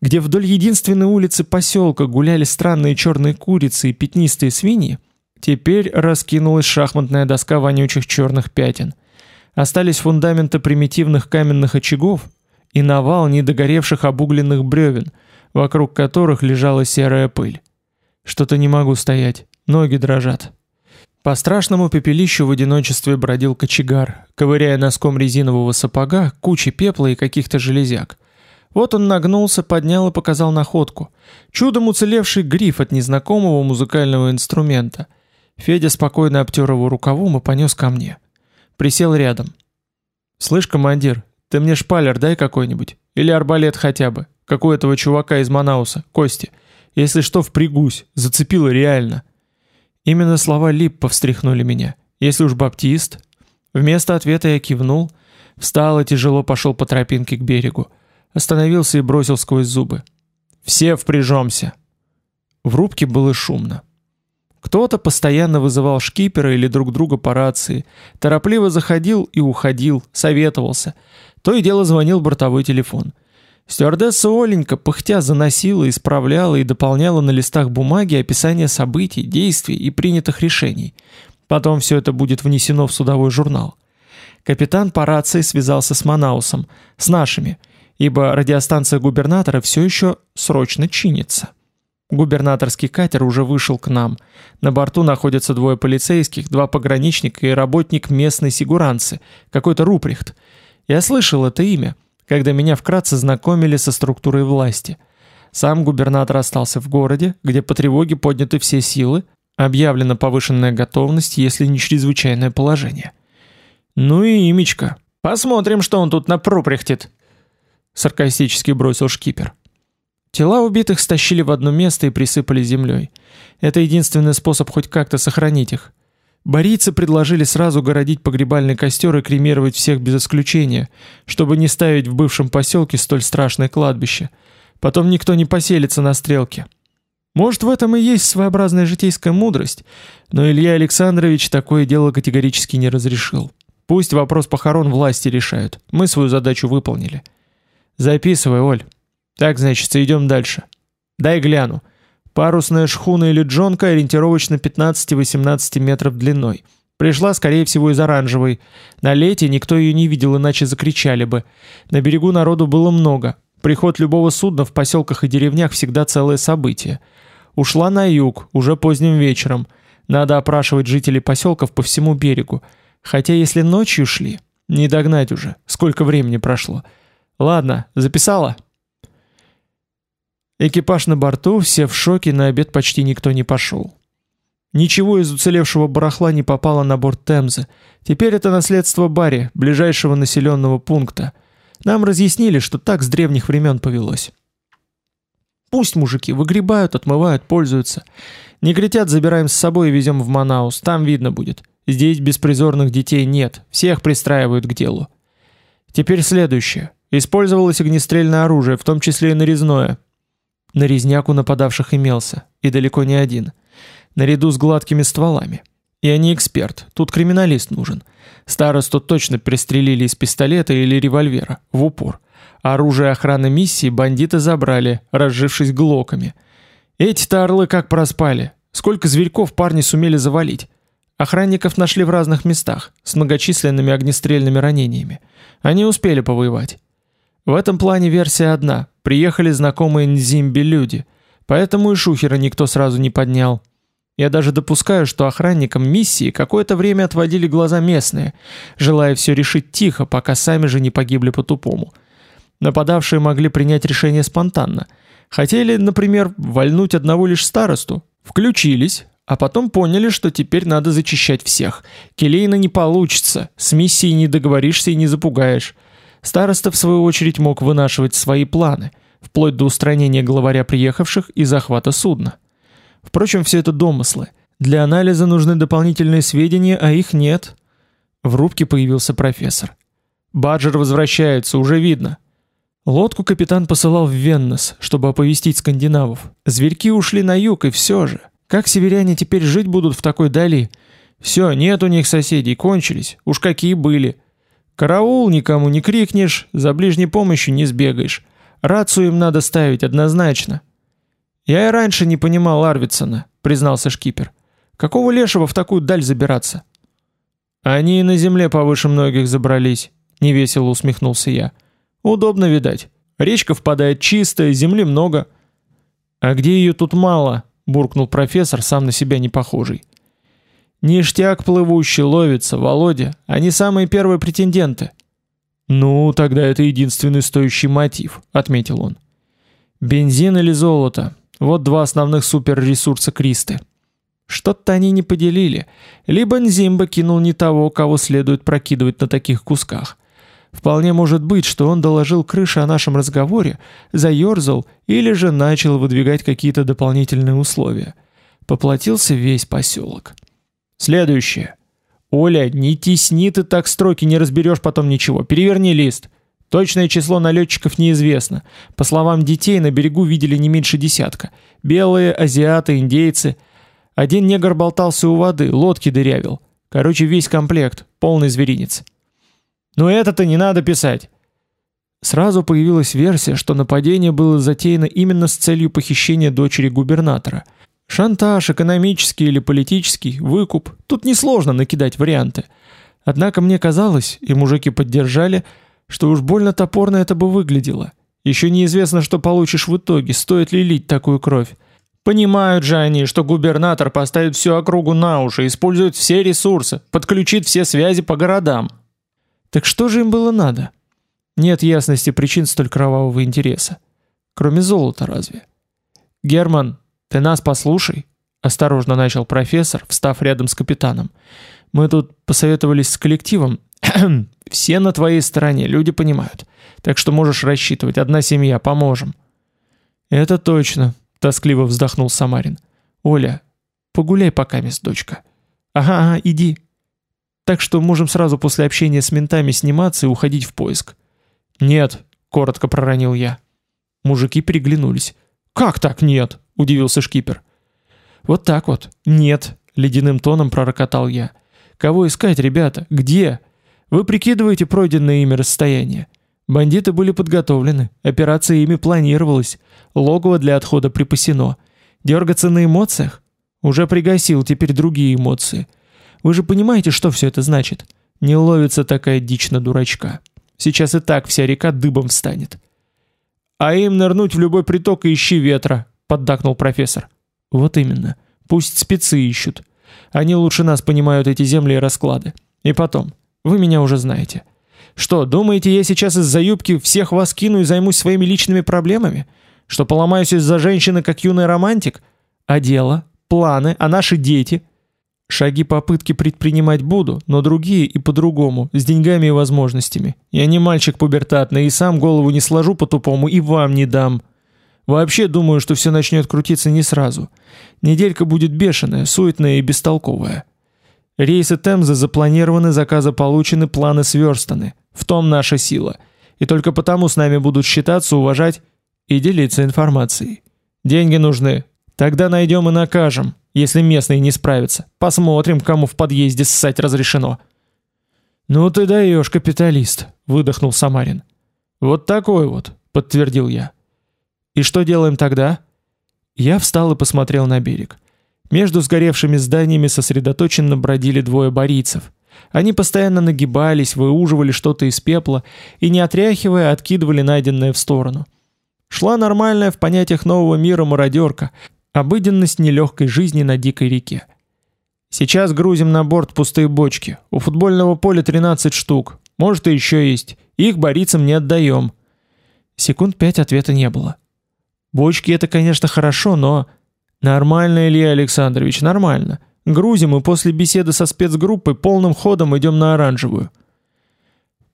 где вдоль единственной улицы поселка гуляли странные черные курицы и пятнистые свиньи, теперь раскинулась шахматная доска вонючих черных пятен. Остались фундаменты примитивных каменных очагов и навал недогоревших обугленных бревен, вокруг которых лежала серая пыль. Что-то не могу стоять, ноги дрожат. По страшному пепелищу в одиночестве бродил кочегар, ковыряя носком резинового сапога кучи пепла и каких-то железяк. Вот он нагнулся, поднял и показал находку. Чудом уцелевший гриф от незнакомого музыкального инструмента. Федя спокойно обтер его рукавом и понес ко мне. Присел рядом. «Слышь, командир, ты мне шпалер дай какой-нибудь. Или арбалет хотя бы, как у этого чувака из Манауса, Кости. Если что, впрягусь, зацепило реально. Именно слова Липпа встряхнули меня. Если уж баптист... Вместо ответа я кивнул, встал и тяжело пошел по тропинке к берегу. Остановился и бросил сквозь зубы. «Все впряжемся!» В рубке было шумно. Кто-то постоянно вызывал шкипера или друг друга по рации, торопливо заходил и уходил, советовался. То и дело звонил бортовой телефон. Стюардесса Оленька пыхтя заносила, исправляла и дополняла на листах бумаги описание событий, действий и принятых решений. Потом все это будет внесено в судовой журнал. Капитан по рации связался с Манаусом, с нашими, ибо радиостанция губернатора все еще срочно чинится. Губернаторский катер уже вышел к нам. На борту находятся двое полицейских, два пограничника и работник местной сигуранцы, какой-то Руприхт. Я слышал это имя, когда меня вкратце знакомили со структурой власти. Сам губернатор остался в городе, где по тревоге подняты все силы, объявлена повышенная готовность, если не чрезвычайное положение. Ну и имечко. Посмотрим, что он тут напрупряхтит. Саркастически бросил шкипер. Тела убитых стащили в одно место и присыпали землей. Это единственный способ хоть как-то сохранить их. Борийцы предложили сразу городить погребальный костер и кремировать всех без исключения, чтобы не ставить в бывшем поселке столь страшное кладбище. Потом никто не поселится на стрелке. Может, в этом и есть своеобразная житейская мудрость, но Илья Александрович такое дело категорически не разрешил. Пусть вопрос похорон власти решают. Мы свою задачу выполнили. Записывай, Оль. Так, значит, идем дальше. Дай гляну. Парусная шхуна или джонка ориентировочно 15-18 метров длиной. Пришла, скорее всего, из оранжевой. На лете никто ее не видел, иначе закричали бы. На берегу народу было много. Приход любого судна в поселках и деревнях всегда целое событие. Ушла на юг, уже поздним вечером. Надо опрашивать жителей поселков по всему берегу. Хотя если ночью шли, не догнать уже, сколько времени прошло. Ладно, записала? Экипаж на борту, все в шоке, на обед почти никто не пошел. Ничего из уцелевшего барахла не попало на борт Темзы. Теперь это наследство Барри, ближайшего населенного пункта. Нам разъяснили, что так с древних времен повелось. Пусть мужики выгребают, отмывают, пользуются. Негритят забираем с собой и везем в Манаус, там видно будет. Здесь беспризорных детей нет, всех пристраивают к делу. Теперь следующее. Использовалось огнестрельное оружие, в том числе и нарезное. Нарезняк у нападавших имелся, и далеко не один. Наряду с гладкими стволами. Я не эксперт, тут криминалист нужен. Старосту точно пристрелили из пистолета или револьвера, в упор. Оружие охраны миссии бандиты забрали, разжившись глоками. Эти-то орлы как проспали. Сколько зверьков парни сумели завалить. Охранников нашли в разных местах, с многочисленными огнестрельными ранениями. Они успели повоевать. В этом плане версия одна. Приехали знакомые Нзимби люди, поэтому и шухера никто сразу не поднял. Я даже допускаю, что охранникам миссии какое-то время отводили глаза местные, желая все решить тихо, пока сами же не погибли по-тупому. Нападавшие могли принять решение спонтанно. Хотели, например, вальнуть одного лишь старосту. Включились, а потом поняли, что теперь надо зачищать всех. Келейно не получится, с миссией не договоришься и не запугаешь. Староста, в свою очередь, мог вынашивать свои планы, вплоть до устранения главаря приехавших и захвата судна. Впрочем, все это домыслы. Для анализа нужны дополнительные сведения, а их нет. В рубке появился профессор. «Баджер возвращается, уже видно». Лодку капитан посылал в Веннес, чтобы оповестить скандинавов. Зверьки ушли на юг, и все же. Как северяне теперь жить будут в такой дали? Все, нет у них соседей, кончились. Уж какие были. Караул никому не крикнешь, за ближней помощью не сбегаешь. Рацию им надо ставить однозначно. Я и раньше не понимал Арвидсона, признался шкипер. Какого лешего в такую даль забираться? Они и на земле повыше многих забрались, невесело усмехнулся я. Удобно, видать. Речка впадает чистая, земли много. А где ее тут мало? буркнул профессор, сам на себя не похожий. Ништяк плывущий ловится, Володя. Они самые первые претенденты. Ну, тогда это единственный стоящий мотив, отметил он. Бензин или золото. Вот два основных суперресурса Кристы. Что-то они не поделили. Либо Нзимба кинул не того, кого следует прокидывать на таких кусках. Вполне может быть, что он доложил крыше о нашем разговоре, заерзал или же начал выдвигать какие-то дополнительные условия. Поплатился весь поселок. Следующее. Оля, не тесни ты так строки, не разберешь потом ничего. Переверни лист. Точное число налетчиков неизвестно. По словам детей, на берегу видели не меньше десятка. Белые, азиаты, индейцы. Один негр болтался у воды, лодки дырявил. Короче, весь комплект, полный зверинец. Но это-то не надо писать. Сразу появилась версия, что нападение было затеяно именно с целью похищения дочери губернатора. Шантаж, экономический или политический, выкуп. Тут несложно накидать варианты. Однако мне казалось, и мужики поддержали, что уж больно топорно это бы выглядело. Еще неизвестно, что получишь в итоге, стоит ли лить такую кровь. Понимают же они, что губернатор поставит всю округу на уши, использует все ресурсы, подключит все связи по городам. Так что же им было надо? Нет ясности причин столь кровавого интереса. Кроме золота разве? Герман, ты нас послушай, осторожно начал профессор, встав рядом с капитаном. Мы тут посоветовались с коллективом. Все на твоей стороне, люди понимают. Так что можешь рассчитывать, одна семья, поможем. Это точно, тоскливо вздохнул Самарин. Оля, погуляй пока, мисс дочка. Ага, ага, иди. Так что можем сразу после общения с ментами сниматься и уходить в поиск. «Нет», — коротко проронил я. Мужики переглянулись. «Как так нет?» — удивился шкипер. «Вот так вот. Нет», — ледяным тоном пророкотал я. «Кого искать, ребята? Где? Вы прикидываете пройденное ими расстояние. Бандиты были подготовлены, операция ими планировалась, логово для отхода припасено. Дергаться на эмоциях? Уже пригасил, теперь другие эмоции. Вы же понимаете, что все это значит? Не ловится такая дичь на дурачка». Сейчас и так вся река дыбом встанет. А им нырнуть в любой приток и ищи ветра, поддакнул профессор. Вот именно. Пусть спецы ищут. Они лучше нас понимают эти земли и расклады. И потом, вы меня уже знаете. Что, думаете, я сейчас из-за юбки всех вас кину и займусь своими личными проблемами? Что поломаюсь из-за женщины, как юный романтик? А дело, планы, а наши дети? Шаги попытки предпринимать буду, но другие и по-другому, с деньгами и возможностями. Я не мальчик пубертатный и сам голову не сложу по-тупому и вам не дам. Вообще думаю, что все начнет крутиться не сразу. Неделька будет бешеная, суетная и бестолковая. Рейсы Темзы запланированы, заказы получены, планы сверстаны. В том наша сила. И только потому с нами будут считаться, уважать и делиться информацией. Деньги нужны. Тогда найдем и накажем если местные не справятся. Посмотрим, кому в подъезде ссать разрешено. Ну ты даешь, капиталист, выдохнул Самарин. Вот такой вот, подтвердил я. И что делаем тогда? Я встал и посмотрел на берег. Между сгоревшими зданиями сосредоточенно бродили двое борийцев. Они постоянно нагибались, выуживали что-то из пепла и не отряхивая, откидывали найденное в сторону. Шла нормальная в понятиях нового мира мародерка, Обыденность нелегкой жизни на дикой реке. Сейчас грузим на борт пустые бочки. У футбольного поля 13 штук. Может и еще есть. Их борицам не отдаем. Секунд пять ответа не было. Бочки это, конечно, хорошо, но... Нормально, Илья Александрович, нормально. Грузим и после беседы со спецгруппой полным ходом идем на оранжевую.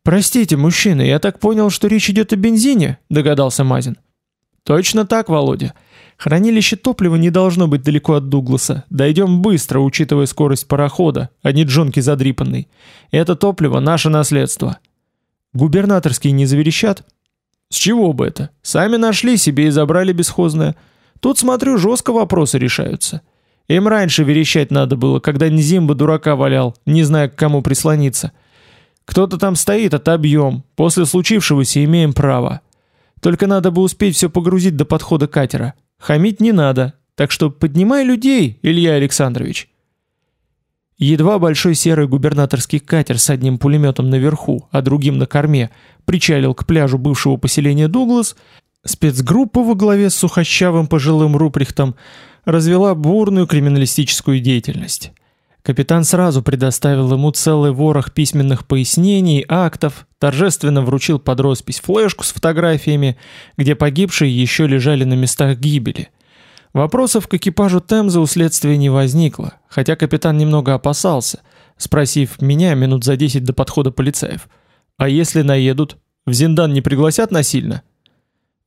Простите, мужчина, я так понял, что речь идет о бензине, догадался Мазин. Точно так, Володя. Хранилище топлива не должно быть далеко от Дугласа. Дойдем быстро, учитывая скорость парохода, а не джонки задрипанный. Это топливо наше наследство. Губернаторские не заверещат? С чего бы это? Сами нашли себе и забрали бесхозное. Тут, смотрю, жестко вопросы решаются. Им раньше верещать надо было, когда Нзимба дурака валял, не зная, к кому прислониться. Кто-то там стоит, отобьем. После случившегося имеем право. Только надо бы успеть все погрузить до подхода катера. Хамить не надо, так что поднимай людей, Илья Александрович. Едва большой серый губернаторский катер с одним пулеметом наверху, а другим на корме причалил к пляжу бывшего поселения Дуглас, спецгруппа во главе с сухощавым пожилым Руприхтом развела бурную криминалистическую деятельность. Капитан сразу предоставил ему целый ворох письменных пояснений, актов, торжественно вручил под роспись флешку с фотографиями, где погибшие еще лежали на местах гибели. Вопросов к экипажу Темза у следствия не возникло, хотя капитан немного опасался, спросив меня минут за 10 до подхода полицаев. «А если наедут? В Зиндан не пригласят насильно?»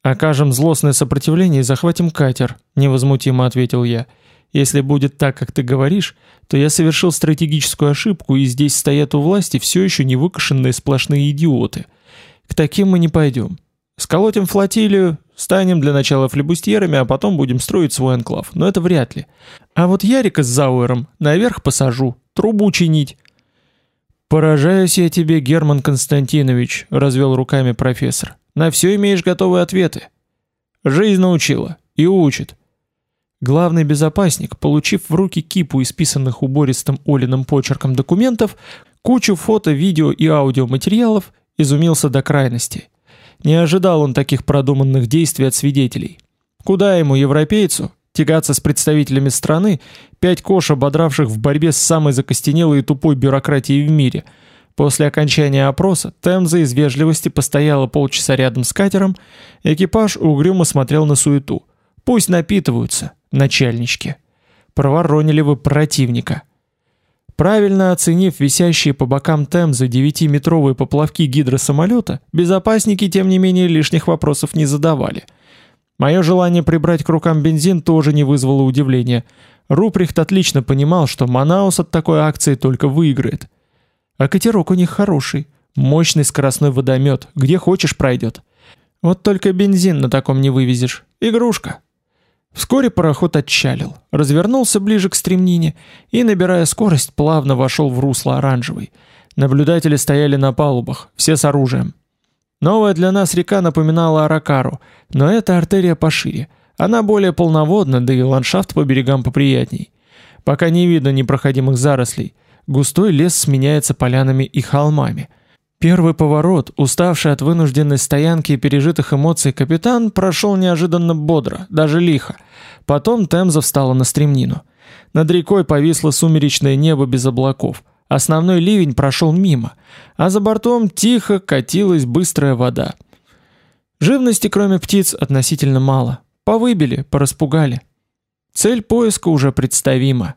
«Окажем злостное сопротивление и захватим катер», — невозмутимо ответил я. «Если будет так, как ты говоришь, то я совершил стратегическую ошибку, и здесь стоят у власти все еще не выкашенные сплошные идиоты. К таким мы не пойдем. Сколотим флотилию, станем для начала флебустьерами, а потом будем строить свой анклав. Но это вряд ли. А вот Ярика с Зауэром наверх посажу, трубу чинить. «Поражаюсь я тебе, Герман Константинович», — развел руками профессор. На все имеешь готовые ответы. Жизнь научила и учит. Главный безопасник, получив в руки кипу исписанных убористым Олиным почерком документов, кучу фото, видео и аудиоматериалов, изумился до крайности. Не ожидал он таких продуманных действий от свидетелей. Куда ему, европейцу, тягаться с представителями страны, пять кош ободравших в борьбе с самой закостенелой и тупой бюрократией в мире. После окончания опроса Темза из вежливости постояла полчаса рядом с катером, экипаж угрюмо смотрел на суету. Пусть напитываются, начальнички. Проворонили вы противника. Правильно оценив висящие по бокам Темзы девятиметровые поплавки гидросамолета, безопасники тем не менее лишних вопросов не задавали. Мое желание прибрать к рукам бензин тоже не вызвало удивления. Руприхт отлично понимал, что Манаус от такой акции только выиграет. А катерок у них хороший, мощный скоростной водомет, где хочешь пройдет. Вот только бензин на таком не вывезешь. Игрушка. Вскоре пароход отчалил, развернулся ближе к стремнине и, набирая скорость, плавно вошел в русло оранжевый. Наблюдатели стояли на палубах, все с оружием. Новая для нас река напоминала Аракару, но эта артерия пошире. Она более полноводна, да и ландшафт по берегам поприятней. Пока не видно непроходимых зарослей. Густой лес сменяется полянами и холмами – Первый поворот, уставший от вынужденной стоянки и пережитых эмоций капитан, прошел неожиданно бодро, даже лихо. Потом Темза встала на стремнину. Над рекой повисло сумеречное небо без облаков. Основной ливень прошел мимо, а за бортом тихо катилась быстрая вода. Живности, кроме птиц, относительно мало. Повыбили, пораспугали. Цель поиска уже представима.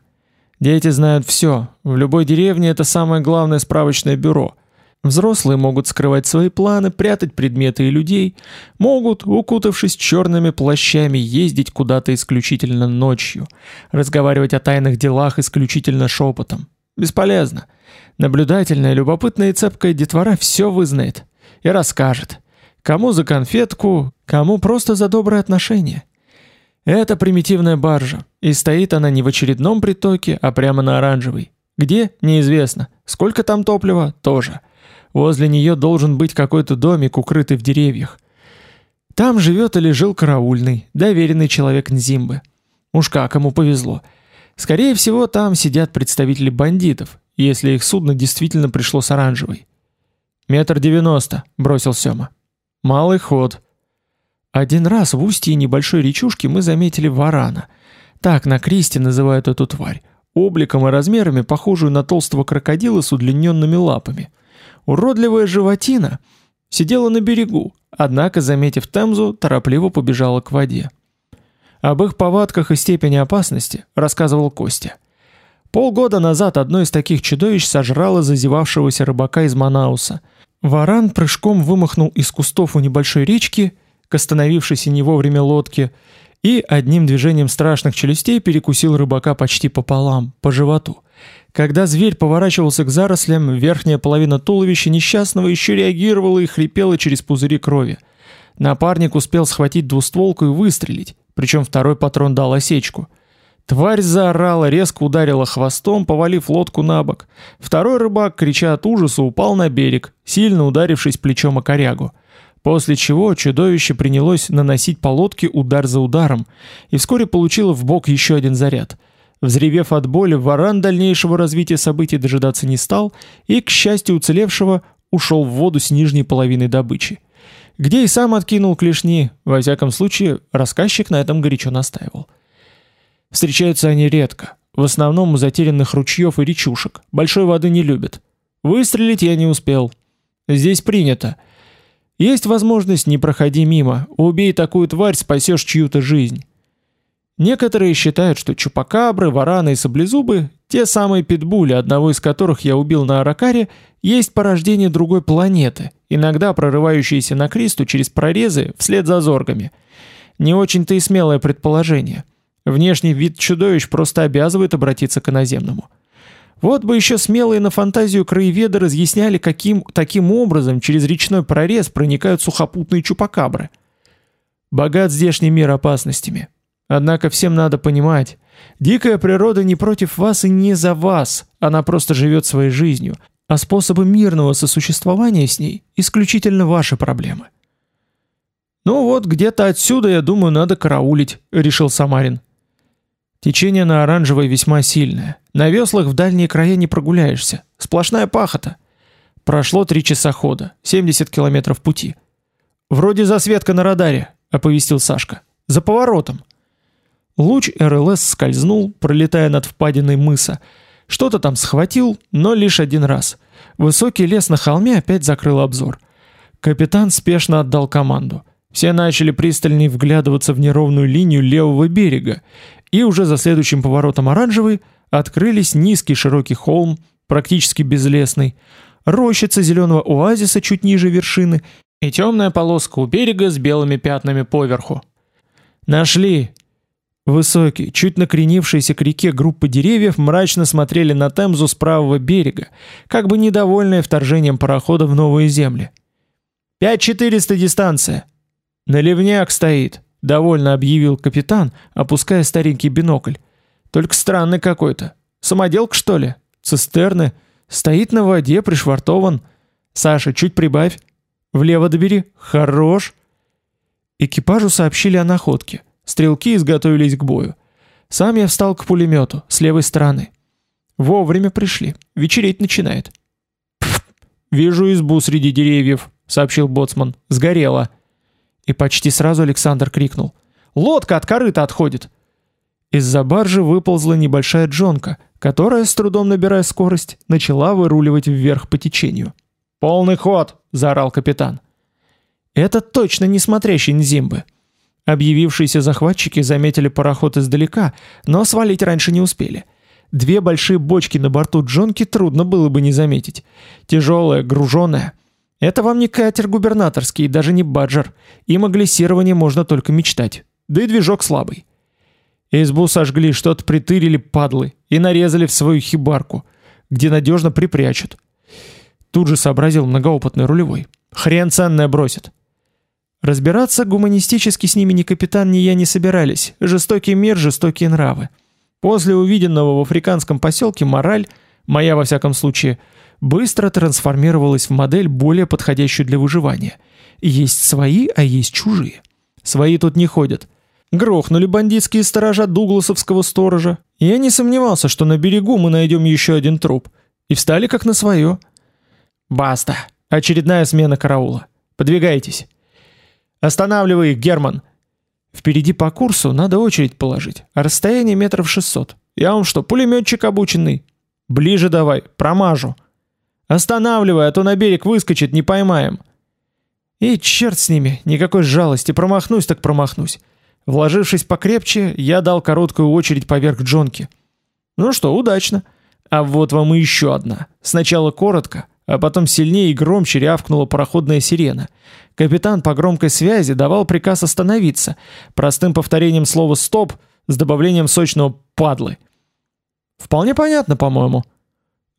Дети знают все. В любой деревне это самое главное справочное бюро – Взрослые могут скрывать свои планы, прятать предметы и людей, могут, укутавшись черными плащами, ездить куда-то исключительно ночью, разговаривать о тайных делах исключительно шепотом. Бесполезно. Наблюдательная, любопытная и цепкая детвора все вызнает и расскажет. Кому за конфетку, кому просто за доброе отношение. Это примитивная баржа, и стоит она не в очередном притоке, а прямо на оранжевой. Где? Неизвестно. Сколько там топлива? Тоже. Возле нее должен быть какой-то домик, укрытый в деревьях. Там живет или жил караульный, доверенный человек Нзимбы. Уж как ему повезло. Скорее всего, там сидят представители бандитов, если их судно действительно пришло с оранжевой. «Метр девяносто», — бросил Сёма. «Малый ход». Один раз в устье небольшой речушки мы заметили варана. Так на кресте называют эту тварь. Обликом и размерами похожую на толстого крокодила с удлиненными лапами — Уродливая животина сидела на берегу, однако, заметив Темзу, торопливо побежала к воде. Об их повадках и степени опасности рассказывал Костя. Полгода назад одно из таких чудовищ сожрало зазевавшегося рыбака из Манауса. Варан прыжком вымахнул из кустов у небольшой речки к остановившейся не вовремя лодке и одним движением страшных челюстей перекусил рыбака почти пополам, по животу. Когда зверь поворачивался к зарослям, верхняя половина туловища несчастного еще реагировала и хрипела через пузыри крови. Напарник успел схватить двустволку и выстрелить, причем второй патрон дал осечку. Тварь заорала, резко ударила хвостом, повалив лодку на бок. Второй рыбак, крича от ужаса, упал на берег, сильно ударившись плечом о корягу. После чего чудовище принялось наносить по лодке удар за ударом, и вскоре получило в бок еще один заряд — Взревев от боли, варан дальнейшего развития событий дожидаться не стал и, к счастью уцелевшего, ушел в воду с нижней половиной добычи. Где и сам откинул клешни, во всяком случае, рассказчик на этом горячо настаивал. Встречаются они редко, в основном у затерянных ручьев и речушек, большой воды не любят. Выстрелить я не успел. Здесь принято. Есть возможность, не проходи мимо, убей такую тварь, спасешь чью-то жизнь. Некоторые считают, что чупакабры, вараны и саблезубы, те самые питбули, одного из которых я убил на Аракаре, есть порождение другой планеты, иногда прорывающиеся на Кристу через прорезы вслед за зоргами. Не очень-то и смелое предположение. Внешний вид чудовищ просто обязывает обратиться к иноземному. Вот бы еще смелые на фантазию краеведы разъясняли, каким таким образом через речной прорез проникают сухопутные чупакабры. Богат здешний мир опасностями. Однако всем надо понимать, дикая природа не против вас и не за вас, она просто живет своей жизнью, а способы мирного сосуществования с ней исключительно ваши проблемы. Ну вот, где-то отсюда, я думаю, надо караулить, решил Самарин. Течение на оранжевой весьма сильное. На веслах в дальние края не прогуляешься. Сплошная пахота. Прошло три часа хода, 70 километров пути. Вроде засветка на радаре, оповестил Сашка. За поворотом. Луч РЛС скользнул, пролетая над впадиной мыса. Что-то там схватил, но лишь один раз. Высокий лес на холме опять закрыл обзор. Капитан спешно отдал команду. Все начали пристальнее вглядываться в неровную линию левого берега, и уже за следующим поворотом оранжевый открылись низкий широкий холм, практически безлесный, рощица зеленого оазиса чуть ниже вершины и темная полоска у берега с белыми пятнами поверху. Нашли. Высокие, чуть накренившиеся к реке группы деревьев мрачно смотрели на Темзу с правого берега, как бы недовольные вторжением парохода в новые земли. «Пять четыреста дистанция!» «Наливняк стоит», — довольно объявил капитан, опуская старенький бинокль. «Только странный какой-то. Самоделка, что ли? Цистерны? Стоит на воде, пришвартован. Саша, чуть прибавь. Влево добери. Хорош!» Экипажу сообщили о находке. Стрелки изготовились к бою. Сам я встал к пулемету, с левой стороны. Вовремя пришли. Вечереть начинает. «Вижу избу среди деревьев», — сообщил боцман. «Сгорела». И почти сразу Александр крикнул. «Лодка от корыта отходит!» Из-за баржи выползла небольшая джонка, которая, с трудом набирая скорость, начала выруливать вверх по течению. «Полный ход!» — заорал капитан. Это точно не смотрящий Нзимбы. Объявившиеся захватчики заметили пароход издалека, но свалить раньше не успели. Две большие бочки на борту Джонки трудно было бы не заметить. Тяжелая, груженная. Это вам не катер губернаторский, даже не баджер. Им о глиссировании можно только мечтать. Да и движок слабый. Избу сожгли, что-то притырили падлы и нарезали в свою хибарку, где надежно припрячут. Тут же сообразил многоопытный рулевой. Хрен ценное бросит. Разбираться гуманистически с ними ни капитан, ни я не собирались. Жестокий мир, жестокие нравы. После увиденного в африканском поселке мораль, моя во всяком случае, быстро трансформировалась в модель, более подходящую для выживания. Есть свои, а есть чужие. Свои тут не ходят. Грохнули бандитские сторожа Дугласовского сторожа. Я не сомневался, что на берегу мы найдем еще один труп. И встали как на свое. Баста. Очередная смена караула. Подвигайтесь. Останавливай их, Герман. Впереди по курсу надо очередь положить, а расстояние метров шестьсот. Я вам что, пулеметчик обученный? Ближе давай, промажу. Останавливай, а то на берег выскочит, не поймаем. И черт с ними, никакой жалости, промахнусь так промахнусь. Вложившись покрепче, я дал короткую очередь поверх Джонки. Ну что, удачно. А вот вам и еще одна. Сначала коротко, а потом сильнее и громче рявкнула пароходная сирена. Капитан по громкой связи давал приказ остановиться, простым повторением слова «стоп» с добавлением сочного «падлы». Вполне понятно, по-моему.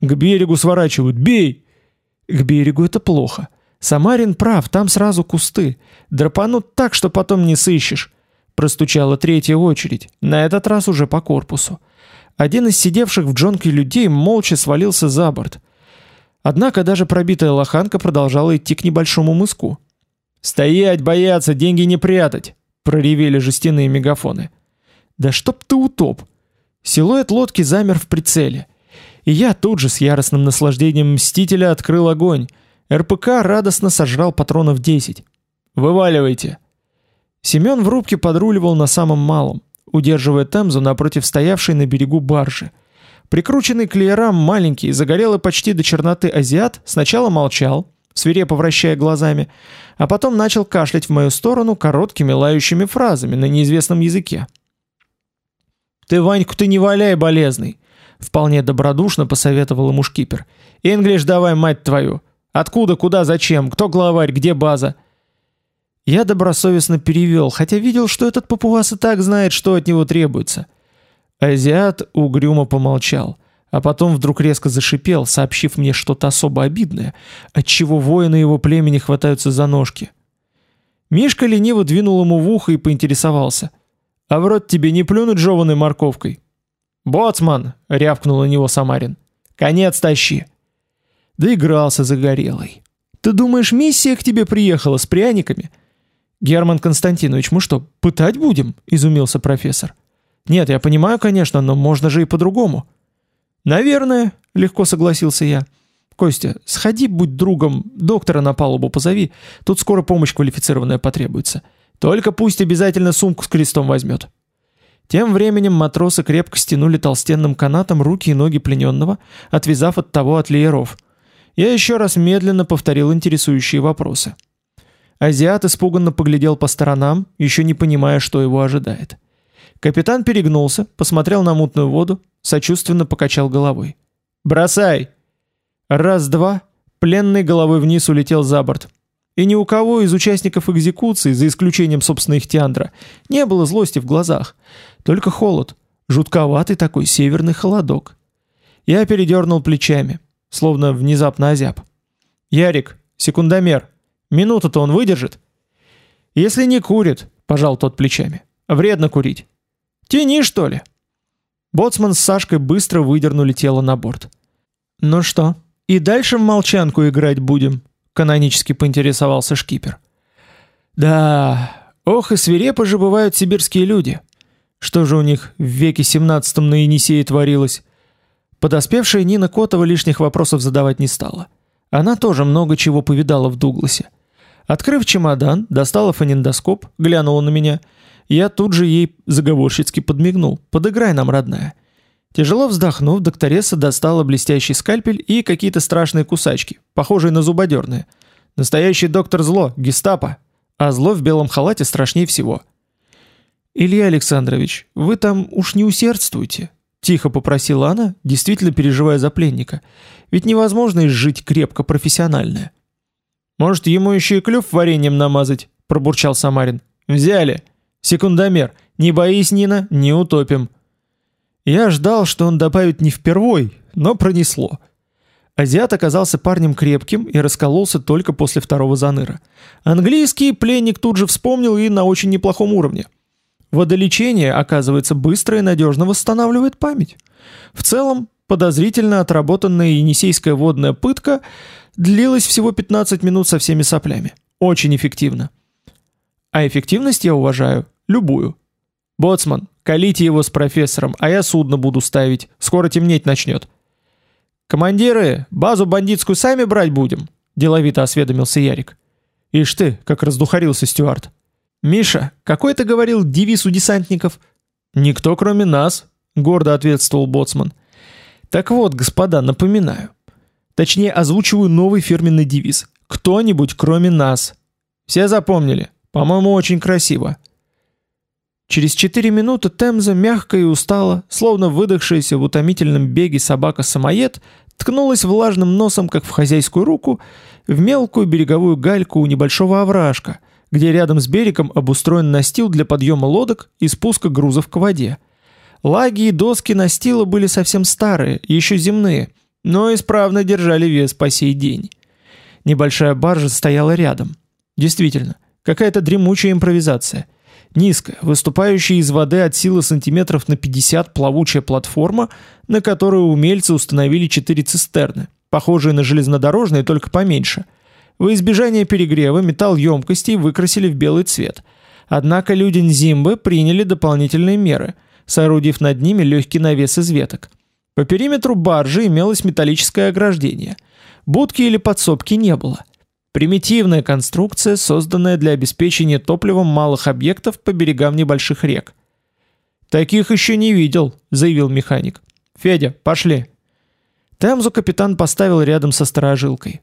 К берегу сворачивают. Бей! К берегу это плохо. Самарин прав, там сразу кусты. Драпанут так, что потом не сыщешь. Простучала третья очередь, на этот раз уже по корпусу. Один из сидевших в джонке людей молча свалился за борт. Однако даже пробитая лоханка продолжала идти к небольшому мыску. «Стоять, бояться, деньги не прятать!» — проревели жестяные мегафоны. «Да чтоб ты утоп!» Силуэт лодки замер в прицеле. И я тут же с яростным наслаждением Мстителя открыл огонь. РПК радостно сожрал патронов 10. «Вываливайте!» Семен в рубке подруливал на самом малом, удерживая Темзу напротив стоявшей на берегу баржи — Прикрученный к леерам маленький, загорелый почти до черноты азиат сначала молчал, свирепо вращая глазами, а потом начал кашлять в мою сторону короткими лающими фразами на неизвестном языке. «Ты, Ваньку, ты не валяй, болезный!» Вполне добродушно посоветовал ему шкипер. «Инглиш давай, мать твою! Откуда, куда, зачем? Кто главарь, где база?» Я добросовестно перевел, хотя видел, что этот папуас и так знает, что от него требуется. Азиат угрюмо помолчал, а потом вдруг резко зашипел, сообщив мне что-то особо обидное, отчего воины его племени хватаются за ножки. Мишка лениво двинул ему в ухо и поинтересовался. «А в рот тебе не плюнуть жеваной морковкой?» «Боцман!» — рявкнул на него Самарин. «Конец тащи!» Доигрался загорелый. «Ты думаешь, миссия к тебе приехала с пряниками?» «Герман Константинович, мы что, пытать будем?» – изумился профессор. «Нет, я понимаю, конечно, но можно же и по-другому». «Наверное», – легко согласился я. «Костя, сходи, будь другом, доктора на палубу позови, тут скоро помощь квалифицированная потребуется. Только пусть обязательно сумку с крестом возьмет». Тем временем матросы крепко стянули толстенным канатом руки и ноги плененного, отвязав от того от лееров. Я еще раз медленно повторил интересующие вопросы. Азиат испуганно поглядел по сторонам, еще не понимая, что его ожидает. Капитан перегнулся, посмотрел на мутную воду, сочувственно покачал головой. «Бросай!» Раз-два, пленный головой вниз улетел за борт. И ни у кого из участников экзекуции, за исключением собственного Ихтиандра, не было злости в глазах. Только холод, жутковатый такой северный холодок. Я передернул плечами, словно внезапно озяб. «Ярик, секундомер!» Минуту-то он выдержит. Если не курит, пожал тот плечами. Вредно курить. Тяни, что ли? Боцман с Сашкой быстро выдернули тело на борт. Ну что, и дальше в молчанку играть будем? Канонически поинтересовался шкипер. Да, ох и свирепо же бывают сибирские люди. Что же у них в веке 17 на Енисее творилось? Подоспевшая Нина Котова лишних вопросов задавать не стала. Она тоже много чего повидала в Дугласе. Открыв чемодан, достала фонендоскоп, глянула на меня. Я тут же ей заговорщицки подмигнул. «Подыграй нам, родная». Тяжело вздохнув, докторесса достала блестящий скальпель и какие-то страшные кусачки, похожие на зубодерные. Настоящий доктор зло, гестапо. А зло в белом халате страшнее всего. «Илья Александрович, вы там уж не усердствуйте», — тихо попросила она, действительно переживая за пленника. «Ведь невозможно изжить крепко профессиональное». Может, ему еще и клюв вареньем намазать, пробурчал Самарин. Взяли. Секундомер. Не боись, Нина, не утопим. Я ждал, что он добавит не впервой, но пронесло. Азиат оказался парнем крепким и раскололся только после второго заныра. Английский пленник тут же вспомнил и на очень неплохом уровне. Водолечение, оказывается, быстро и надежно восстанавливает память. В целом, подозрительно отработанная енисейская водная пытка длилась всего 15 минут со всеми соплями. Очень эффективно. А эффективность я уважаю. Любую. Боцман, колите его с профессором, а я судно буду ставить. Скоро темнеть начнет. Командиры, базу бандитскую сами брать будем? Деловито осведомился Ярик. Ишь ты, как раздухарился Стюарт. Миша, какой ты говорил девиз у десантников? Никто, кроме нас, гордо ответствовал боцман. Так вот, господа, напоминаю. Точнее, озвучиваю новый фирменный девиз. Кто-нибудь, кроме нас. Все запомнили? По-моему, очень красиво. Через четыре минуты Темза мягко и устало, словно выдохшаяся в утомительном беге собака-самоед, ткнулась влажным носом, как в хозяйскую руку, в мелкую береговую гальку у небольшого овражка, где рядом с берегом обустроен настил для подъема лодок и спуска грузов к воде. Лаги и доски настила были совсем старые, еще земные – но исправно держали вес по сей день. Небольшая баржа стояла рядом. Действительно, какая-то дремучая импровизация. Низкая, выступающая из воды от силы сантиметров на 50 плавучая платформа, на которую умельцы установили четыре цистерны, похожие на железнодорожные, только поменьше. Во избежание перегрева металл емкостей выкрасили в белый цвет. Однако люди Нзимбы приняли дополнительные меры, соорудив над ними легкий навес из веток – по периметру баржи имелось металлическое ограждение. Будки или подсобки не было. Примитивная конструкция, созданная для обеспечения топливом малых объектов по берегам небольших рек. «Таких еще не видел», — заявил механик. «Федя, пошли». Темзу капитан поставил рядом со сторожилкой.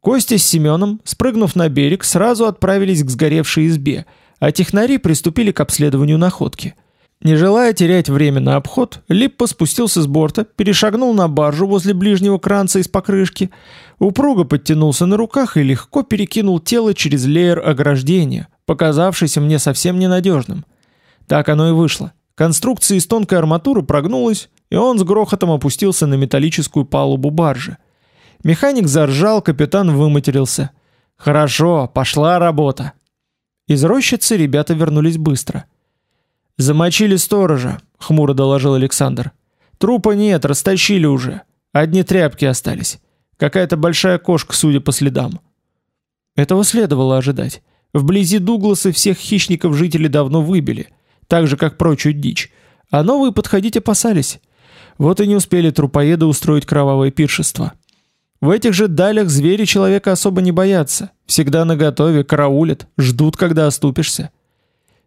Костя с Семеном, спрыгнув на берег, сразу отправились к сгоревшей избе, а технари приступили к обследованию находки. Не желая терять время на обход, Липпо спустился с борта, перешагнул на баржу возле ближнего кранца из покрышки, упруго подтянулся на руках и легко перекинул тело через леер ограждения, показавшийся мне совсем ненадежным. Так оно и вышло. Конструкция из тонкой арматуры прогнулась, и он с грохотом опустился на металлическую палубу баржи. Механик заржал, капитан выматерился. «Хорошо, пошла работа». Из рощицы ребята вернулись быстро – «Замочили сторожа», — хмуро доложил Александр. «Трупа нет, растащили уже. Одни тряпки остались. Какая-то большая кошка, судя по следам». Этого следовало ожидать. Вблизи Дугласа всех хищников жители давно выбили, так же, как прочую дичь, а новые подходить опасались. Вот и не успели трупоеды устроить кровавое пиршество. В этих же далях звери человека особо не боятся, всегда наготове, караулят, ждут, когда оступишься.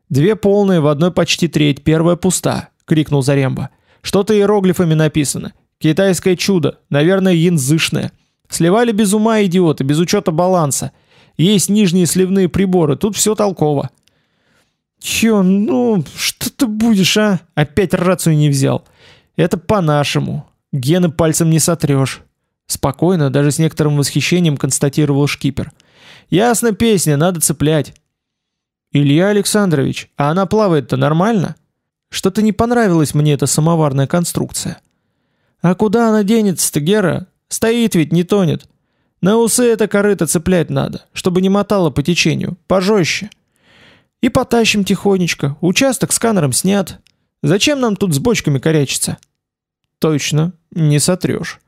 Две полные, в одной почти треть, первая пуста, крикнул Заремба. Что-то иероглифами написано. Китайское чудо, наверное, янзышное. Сливали без ума идиоты, без учета баланса. Есть нижние сливные приборы, тут все толково. Чё, ну, что ты будешь, а? Опять рацию не взял. Это по-нашему. Гены пальцем не сотрешь. Спокойно, даже с некоторым восхищением констатировал шкипер. Ясно песня, надо цеплять. Илья Александрович, а она плавает-то нормально? Что-то не понравилась мне эта самоварная конструкция. А куда она денется-то, Гера? Стоит ведь, не тонет. На усы это корыто цеплять надо, чтобы не мотало по течению, пожестче. И потащим тихонечко, участок сканером снят. Зачем нам тут с бочками корячиться? Точно, не сотрешь.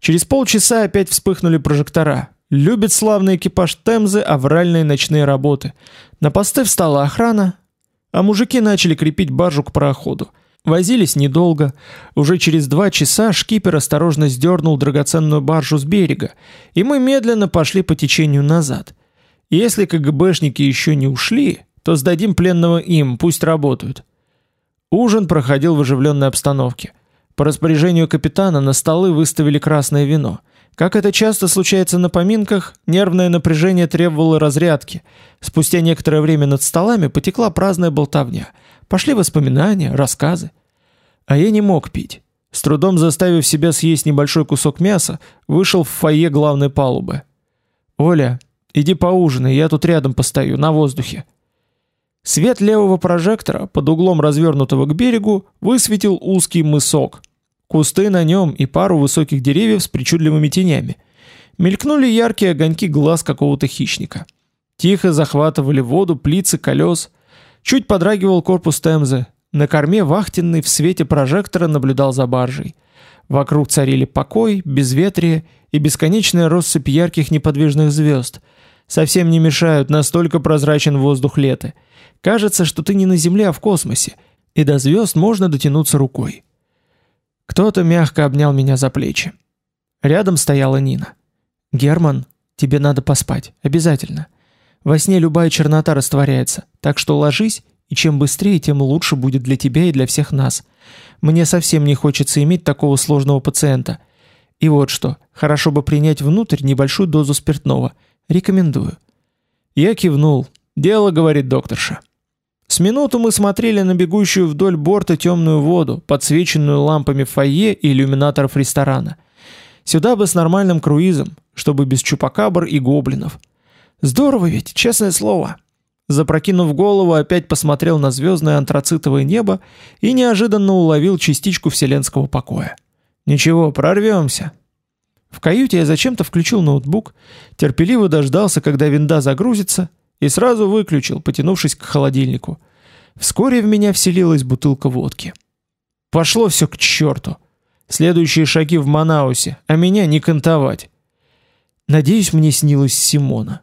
Через полчаса опять вспыхнули прожектора. Любит славный экипаж Темзы авральные ночные работы. На посты встала охрана, а мужики начали крепить баржу к пароходу. Возились недолго. Уже через два часа шкипер осторожно сдернул драгоценную баржу с берега, и мы медленно пошли по течению назад. Если КГБшники еще не ушли, то сдадим пленного им, пусть работают. Ужин проходил в оживленной обстановке. По распоряжению капитана на столы выставили красное вино. Как это часто случается на поминках, нервное напряжение требовало разрядки. Спустя некоторое время над столами потекла праздная болтовня – Пошли воспоминания, рассказы. А я не мог пить. С трудом заставив себя съесть небольшой кусок мяса, вышел в фойе главной палубы. «Оля, иди поужинай, я тут рядом постою, на воздухе». Свет левого прожектора, под углом развернутого к берегу, высветил узкий мысок. Кусты на нем и пару высоких деревьев с причудливыми тенями. Мелькнули яркие огоньки глаз какого-то хищника. Тихо захватывали воду плицы колес, Чуть подрагивал корпус Темзы. На корме вахтенный в свете прожектора наблюдал за баржей. Вокруг царили покой, безветрие и бесконечная россыпь ярких неподвижных звезд. Совсем не мешают, настолько прозрачен воздух лета. Кажется, что ты не на Земле, а в космосе, и до звезд можно дотянуться рукой. Кто-то мягко обнял меня за плечи. Рядом стояла Нина. «Герман, тебе надо поспать, обязательно. Во сне любая чернота растворяется, так что ложись, и чем быстрее, тем лучше будет для тебя и для всех нас. Мне совсем не хочется иметь такого сложного пациента. И вот что, хорошо бы принять внутрь небольшую дозу спиртного. Рекомендую. Я кивнул. Дело, говорит докторша. С минуту мы смотрели на бегущую вдоль борта темную воду, подсвеченную лампами фойе и иллюминаторов ресторана. Сюда бы с нормальным круизом, чтобы без чупакабр и гоблинов. Здорово ведь, честное слово. Запрокинув голову, опять посмотрел на звездное антрацитовое небо и неожиданно уловил частичку вселенского покоя. Ничего, прорвемся. В каюте я зачем-то включил ноутбук, терпеливо дождался, когда винда загрузится, и сразу выключил, потянувшись к холодильнику. Вскоре в меня вселилась бутылка водки. Пошло все к черту. Следующие шаги в Манаусе, а меня не кантовать. Надеюсь, мне снилась Симона.